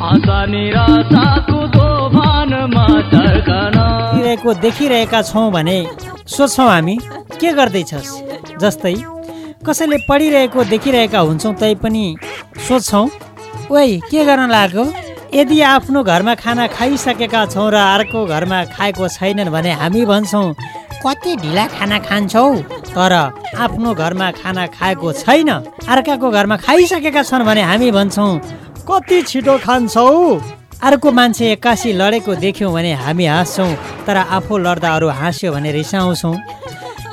तर्कन देखिरहेको छौँ भने सोच्छौँ हामी के गर्दैछस्? जस्तै कसैले पढिरहेको देखिरहेका हुन्छौँ तै पनि सोध्छौँ ओइ के गर्न लाग्यो? यदि आफ्नो घरमा खाना खाइसकेका छौँ र अर्को घरमा खाएको छैनन् भने हामी भन्छौँ कति ढिला खाना खान्छौ? तर आफ्नो घरमा खाना खाएको छैन अर्काको घरमा खाइसकेका छन् भने हामी भन्छौँ कति छिटो खान्छौ? अर्को मान्छे एक्कासी लडेको देख्यौँ भने हामी हाँस्छौँ तर आफू लड्दा अरू हाँस्यो भने रिसाउँछौँ।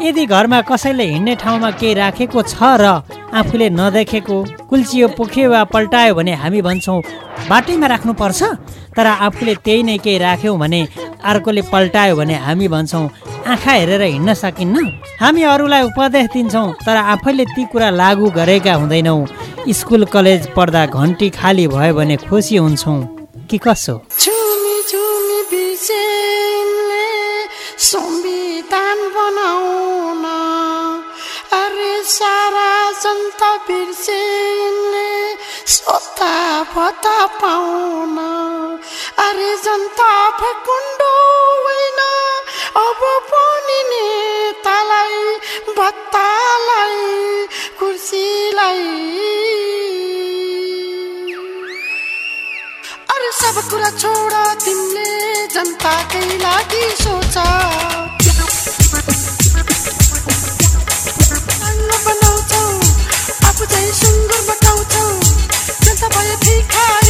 यदि घरमा कसैले हिँड्ने ठाउँमा केही राखेको छ र आफूले नदेखेको कुल्चियो पोख्यो वा पल्टायो भने हामी भन्छौँ बाटैमा राख्नुपर्छ? तर आफूले त्यही नै केही राख्यौँ भने अर्कोले पल्टायो भने हामी भन्छौँ आँखा हेरेर हिँड्न सकिन्न? हामी अरूलाई उपदेश दिन्छौँ तर आफैले ती कुरा लागू गरेका हुँदैनौँ। स्कुल कलेज पढ्दा घन्टी खाली भयो भने खुसी हुन्छौँ। कि कसो? संविधान बनाउन। अरे सारा जनता बिर्सेनले सत्ता भत्ता पाउन। अरे जनता भकुण्डो होइन। अब पनि नेतालाई भत्तालाई कुर्सीलाई अरे सब कुरा छोड तिमीले जनताकै लागि सोच बनाउँछौ आफू चाहिँ सुँगुर बटाउँछौ जनता भयो भिखारी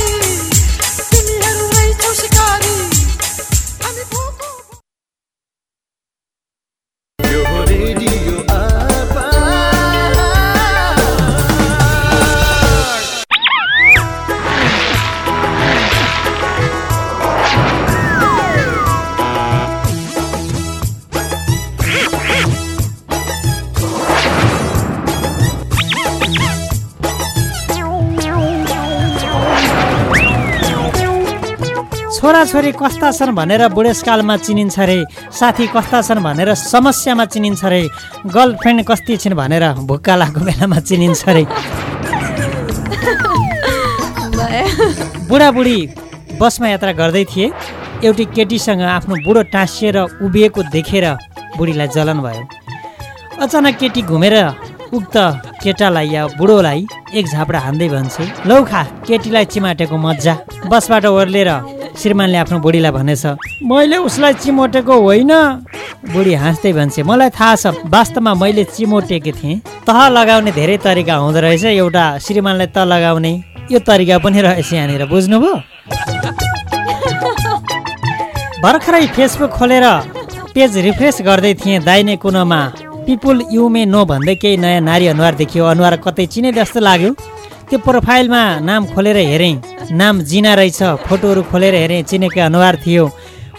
छोराछोरी कस्ता छन् भनेर बुढेसकालमा चिनिन्छ रे। साथी कस्ता छन् भनेर समस्यामा चिनिन्छ रे। गर्लफ्रेन्ड कस्ती छिन् भनेर भुक्का लागेको बेलामा चिनिन्छ रे। बुढाबुढी बसमा यात्रा गर्दै थिए। एउटी केटीसँग आफ्नो बुढो टाँसिएर उभिएको देखेर बुढीलाई जलन भयो। अचानक केटी घुमेर उक्त केटालाई या बुढोलाई एक झापडा हान्दै भन्छे लौ खा केटीलाई चिमाटेको मजा बसबाट ओर्लेर श्रीमानले आफ्नो बुढीलाई भनेछ मैले उसलाई चिमोटेको होइन। बुढी हाँस्दै भन्छे मलाई थाहा छ वास्तवमा मैले चिमोटेको थिएँ। तह लगाउने धेरै तरिका हुँदो रहेछ एउटा श्रीमानलाई त लगाउने। यो तरिका पनि रहेछ यहाँनिर बुझ्नुभयो? भर्खरै फेसबुक खोलेर पेज रिफ्रेस गर्दै थिएँ दाहिने कुनामा पिपुल यु मे नो भन्दै केही नयाँ नारी अनुहार देखियो। अनुहार कतै चिने जस्तो लाग्यो। त्यो प्रोफाइलमा नाम खोलेर हेरेँ। नाम जिना रहेछ। फोटोहरू खोलेर हेरेँ चिनेको अनुहार थियो।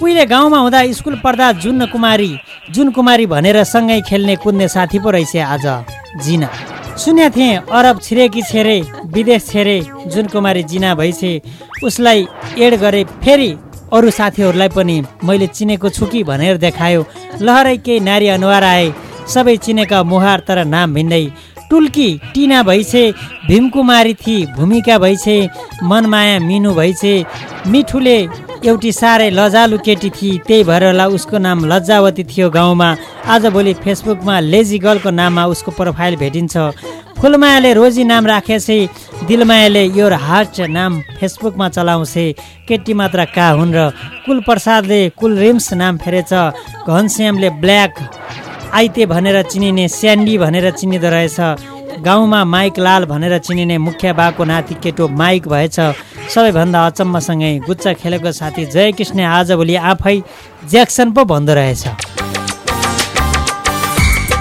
उहिले गाउँमा हुँदा स्कुल पढ्दा जुन कुमारी जुन कुमारी भनेर सँगै खेल्ने कुद्ने साथी पो रहेछ आज जिना। सुनेको थिएँ अरब छिरेकी छेरे विदेश छेरे जुन कुमारी जिना भइछे उसलाई एड गरे फेरि अरू साथीहरूलाई पनि मैले चिनेको छु कि भनेर देखायो। लहरै केही नारी अनुहार आए सबै चिनेका मुहार तर नाम भिन्दै टुल्की टिना भइछे भीमकुमारी थिए भूमिका भइछे मनमाया मिनु भइछे मिठुले एउटी साह्रै लजालु केटी थिए त्यही भएर होला उसको नाम लज्जावती थियो गाउँमा। आजभोलि फेसबुकमा लेजी गर्लको नाममा उसको प्रोफाइल भेटिन्छ। फुलमायाले रोजी नाम राखेछे दिलमायाले योर हार्ट नाम फेसबुकमा चलाउँछे केटी मात्र का हुन् र? कुल प्रसादले कुल रिम्स नाम फेरेछ। घनश्यामले ब्ल्याक आइते भनेर चिनिने स्यान्डी भनेर चिनिँदो रहेछ। गाउँमा माइक लाल भनेर चिनिने मुखिया बाको नाति केटो माइक भएछ। सबैभन्दा अचम्मसँगै गुच्चा खेलेको साथी जयकृष्ण आजभोलि आफै ज्याक्सन पो भन्दो रहेछ।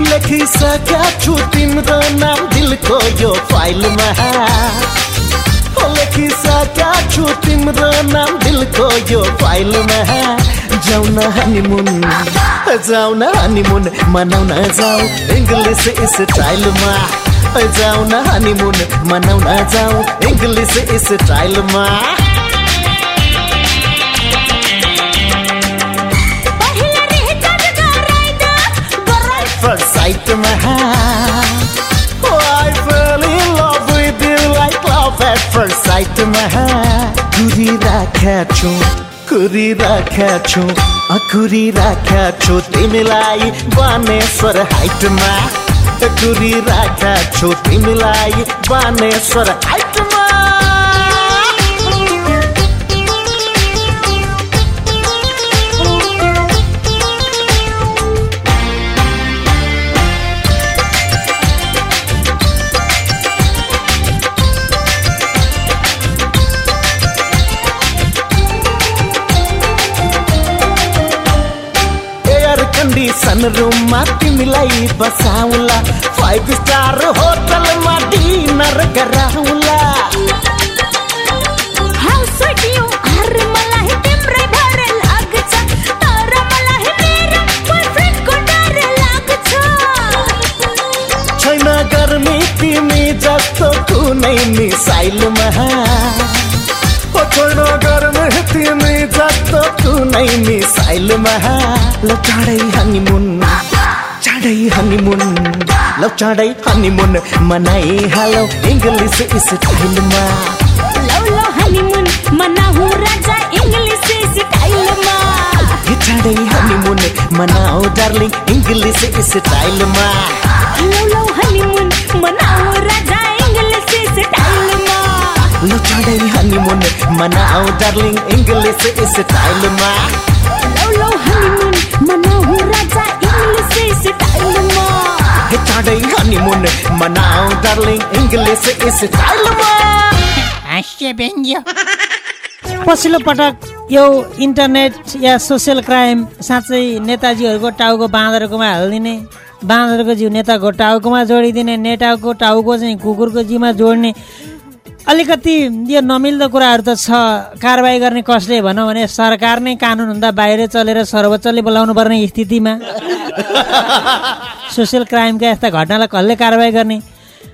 लेखिसकेका छु तिम्रो नाम दिलको यो फाइलमा। ओ लेखिसकेका छु तिम्रो नाम दिलको यो फाइलमा। जाउँ न हनीमुन जाउँ न हनीमुन मनाउन जाऊ इङ्ग्लिस स्टाइलमा जाउँ न हनीमुन मनाउन जाऊ इङ्ग्लिस स्टाइलमा first sight of my hand. Oh, I fell in love with you like love at first sight of my hand. Guri राख्या छु कुरी राख्या छु अकुरी राख्या छु तिमीलाई बानेश्वर हाइटमा। कुरी राख्या छु तिमीलाई बानेश्वर हाइटमा। रुममा तिमीलाई बसाउला फाइभ स्टार होटलमा डिनर गराउला छैन गर्मी तिमी जस्तो कुनै मिसाइलमा ओ छैन गर्मी तिमी जस्तो कुनै मिसाइलमा ल चाँडै हनीमुन चाँडै हनीमुन ल चाँडै हनीमुन मनाइहालौ इङ्ग्लिस स्टाइलमा हे चाँडै हनीमुन मनाऊ डार्लिङ इङ्ग्लिस स्टाइलमा ल चाँडै हनीमुन मनाऊ डार्लिङ इङ्ग्लिस स्टाइलमा हे चाँडै हनीमुन मनाऊ डार्लिङ इङ्ग्लिस स्टाइलमा हास्य व्यङ्ग्य पछिल्लो पटक यो इन्टरनेट या सोसियल क्राइम साँच्चै नेताजीहरूको टाउको बाँदरकोमा हालिदिने बाँदरको जिउ नेताको टाउकोमा जोडिदिने नेताको टाउको चाहिँ कुकुरको जिउमा जोड्ने अलिकति यो नमिल्दो कुराहरू त छ। कारवाही गर्ने कसले भनौँ भने सरकार नै कानुनभन्दा बाहिर चलेर सर्वोच्चले बोलाउनु पर्ने स्थितिमा। सोसियल क्राइमका यस्ता घटनालाई कसले कारवाही गर्ने?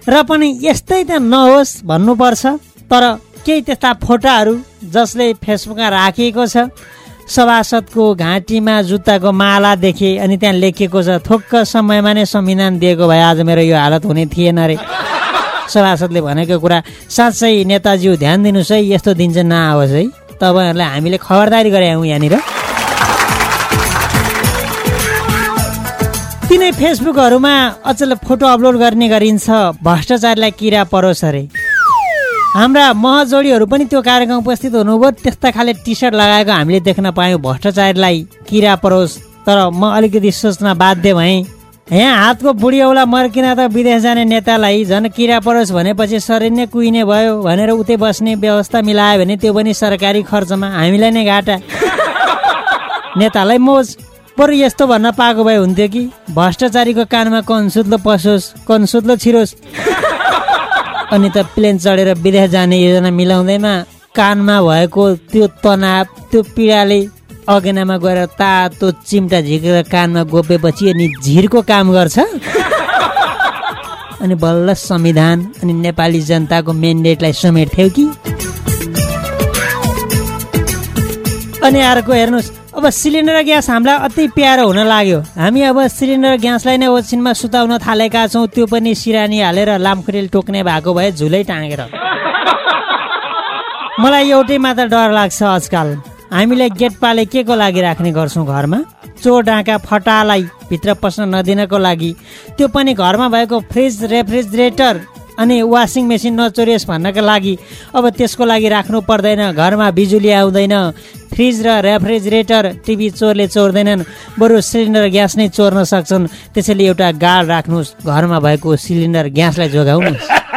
र पनि यस्तै त नहोस् भन्नुपर्छ तर केही त्यस्ता फोटाहरू जसले फेसबुकमा राखिएको छ। सभासदको घाँटीमा जुत्ताको माला देखे अनि त्यहाँ लेखिएको छ थोक्क समयमा नै संविधान दिएको भए आज मेरो यो हालत हुने थिएन रे। सभासदले भनेको कुरा साँच्चै नेताज्यू ध्यान दिनुहोस् है यस्तो दिन चाहिँ नआओस् है। तपाईँहरूलाई हामीले खबरदारी गरे हौँ यहाँनिर। तिनै फेसबुकहरूमा अचेल फोटो अपलोड गर्ने गरिन्छ। भ्रष्टाचारीलाई किरा परोस् अरे। हाम्रा महजोडीहरू पनि त्यो कार्यक्रम उपस्थित हुनुभयो। त्यस्ता खाले टी सर्ट लगाएको हामीले देख्न पायौँ। भ्रष्टाचारीलाई किरा परोस्। तर म अलिकति सोच्न बाध्य भएँ। यहाँ हातको बुढी औला मर्किन त विदेश जाने नेतालाई झन् किरा परोस् भनेपछि शरीर नै कुहिने भयो भनेर उतै बस्ने व्यवस्था मिलायो भने त्यो पनि सरकारी खर्चमा। हामीलाई नै घाटा। नेतालाई मोज। बरु यस्तो भन्न पाएको भए हुन्थ्यो कि? भ्रष्टाचारीको कानमा कन्सुत्लो पसोस् कन्सुत्लो छिरोस्। अनि त प्लेन चढेर विदेश जाने योजना मिलाउँदैमा कानमा भएको त्यो तनाव त्यो पीडाले अगेनामा गएर तातो चिम्टा झिकेर कानमा गोपेपछि अनि झिरको काम गर्छ। अनि बल्ल संविधान अनि नेपाली जनताको मेन्डेटलाई समेट्थ्यौ कि। अनि अर्को हेर्नुहोस् अब सिलिन्डर ग्यास हामीलाई अति प्यारो हुन लाग्यो। हामी अब सिलिन्डर ग्यासलाई नै ओछिनमा सुताउन थालेका छौँ त्यो पनि सिरानी हालेर लामखुरेल टोक्ने भएको भए झुलै टाँगेर। मलाई एउटै मात्र डर लाग्छ आजकल। हामीले गेट पाले के को लागि राख्ने गर्छौँ घरमा? चोर डाँका फटालाई भित्र पस्न नदिनको लागि। त्यो पनि घरमा भएको फ्रिज रेफ्रिजरेटर अनि वासिङ मेसिन नचोरियोस् भन्नको लागि। अब त्यसको लागि राख्नु पर्दैन घरमा बिजुली आउँदैन। फ्रिज र रेफ्रिजरेटर टिभी चोरले चोर्दैनन्। बरु सिलिन्डर ग्यास नै चोर्न सक्छन्। त्यसैले एउटा गाड राख्नुहोस्। घरमा भएको सिलिन्डर ग्यासलाई जोगाउनुहोस्।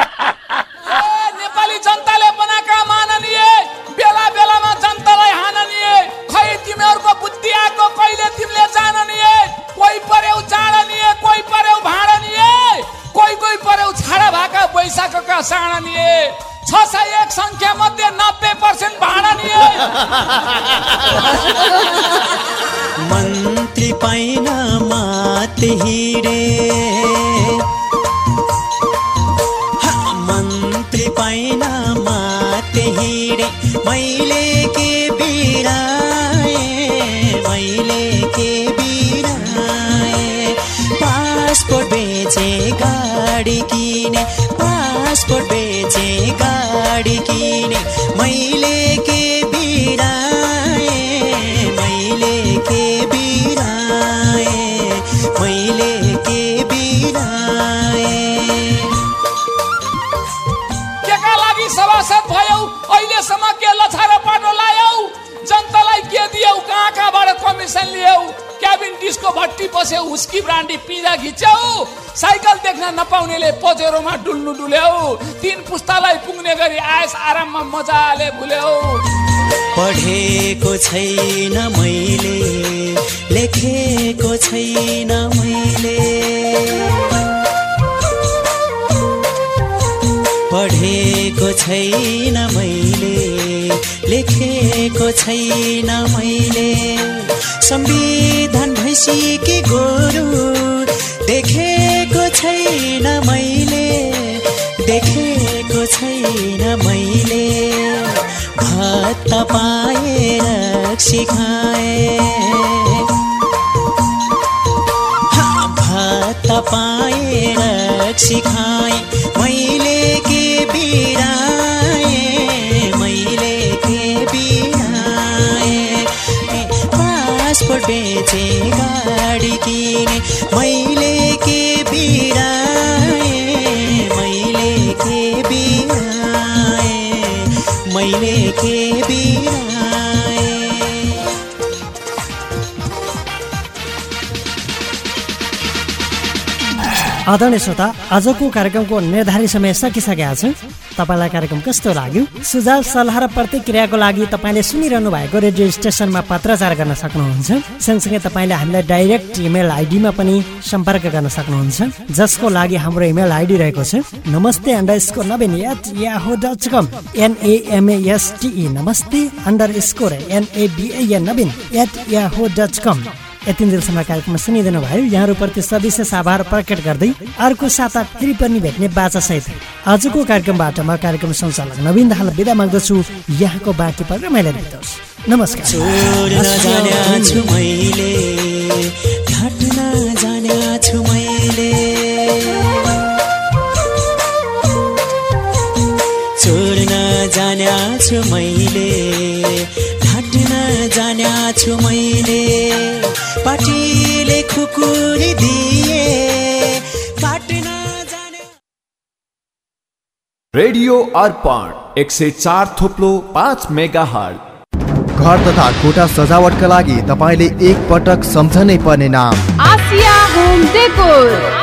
छ सय एक सङ्ख्या मध्ये नब्बे पर्सेन्ट भाँडनीय मन्त्री पाइन माते हिँडे हा, मन्त्री पाइन माते हिँडे मैले के बिराए मैले के बिराए। पासपोर्ट बेचे गाडी किने पासपोर्ट काडी किने मैले के बिराए मैले के बिराए मैले के बिराए केका लागि सभासद भयौ अहिलेसम्म के लछारो पाटो लायौ जनतालाई के दियौ कहाँ कहाँबाट कमिसन लियौ? बसे हुस्की ब्रान्डी पिजा घिच्याउ साइकल देख्न नपाउनेले पजेरोमा डुल्नु डुल्याउ तिन पुस्तालाई पुग्ने गरी आयस आराममा मजाले भुल्याउ पढेको छैन मैले लेखेको छैन मैले। पढेको छैन मैले लेखेको छैन मैले। संविधान भैँसी के गोरु देखेको छैन मैले। देखेको छैन मैले। भात पाएर सिकाए। भात पाएर सिकाए। मैले के बिराए बेचे गाडी किने। मैले के बिराए? मैले के बिराए? मैले के बिराए? आदरणीय श्रोता आजको कार्यक्रमको निर्धारित समय सकिसकेका छ। तपाईँलाई कार्यक्रम कस्तो लाग्यो? सुझाव सल्लाह र प्रतिक्रियाको लागि तपाईँले सुनिरहनु भएको रेडियो स्टेसनमा पत्रचार गर्न सक्नुहुन्छ। सँगसँगै तपाईँले हामीलाई डाइरेक्ट इमेल आइडीमा पनि सम्पर्क गर्न सक्नुहुन्छ। जसको लागि हाम्रो इमेल आइडी रहेको छ namaste underscore Naveen at Yahoo dot com N A M S T E namaste underscore Naveen at Yahoo dot com यति जेलसम्म कार्यक्रममा सुनिदिनु भयो यहाँहरूप्रति सविशेष आभार प्रकट गर्दै अर्को साता फेरि पनि भेट्ने बाचासहित आजको कार्यक्रमबाट म कार्यक्रम सञ्चालक नवीन दाहाल बिदा माग्दछु। यहाँको बाँकी प्रोग्राम अहिले बिताओस् नमस्कार। छोड्न जान्या छु मैले घट्न जान्या छु मैले। पाटीले खुकुरी दिए। काट्न रेडियो अर्पण एक सय चार थोप्लो पाँच मेगा घर तथा कोठा सजावटका लागि तपाईँले एक पटक सम्झनै पर्ने नाम। Asia home decor.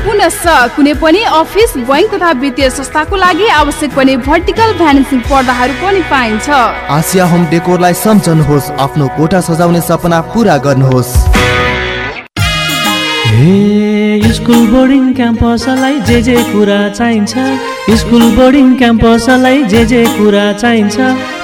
पुनश्च कुनै पनि अफिस बैङ्क तथा वित्तीय संस्थाको लागि आवश्यक पर्ने भर्टिकल भ्यानिसिङ पर्दाहरू पनि पाइन्छ। आसिया होम डेकोरलाई सम्झनुहोस् आफ्नो कोठा सजाउने सपना पुरा गर्नुहोस्। हे स्कुल बोर्डिङ क्याम्पसलाई जे जे कुरा चाहिन्छ स्कुल बोर्डिङ क्याम्पसलाई जे जे कुरा चाहिन्छ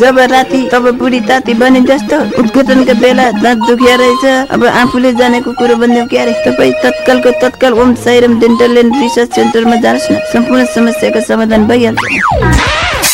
जब राति तब बुढी ताती बने जस्तो बेला दाँत दुखिया रहेछ। अब आफूले जानेको कुरो तत्कालको तत्काल ओम डेन्टल एन्ड रिसर्च सेन्टरमा जानुहोस् न। सम्पूर्ण समस्याको समाधान भइहाल्छ।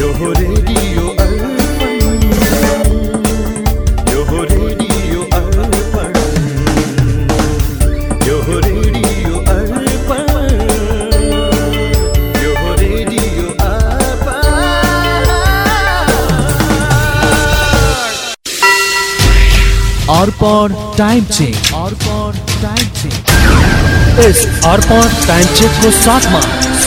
अर्पण यो हो रेडियो अर्पण यो हो रेडियो अर्पण यो हो radio Arpan time check Arpan time check यस अर्पण टाइम चेकको साथमा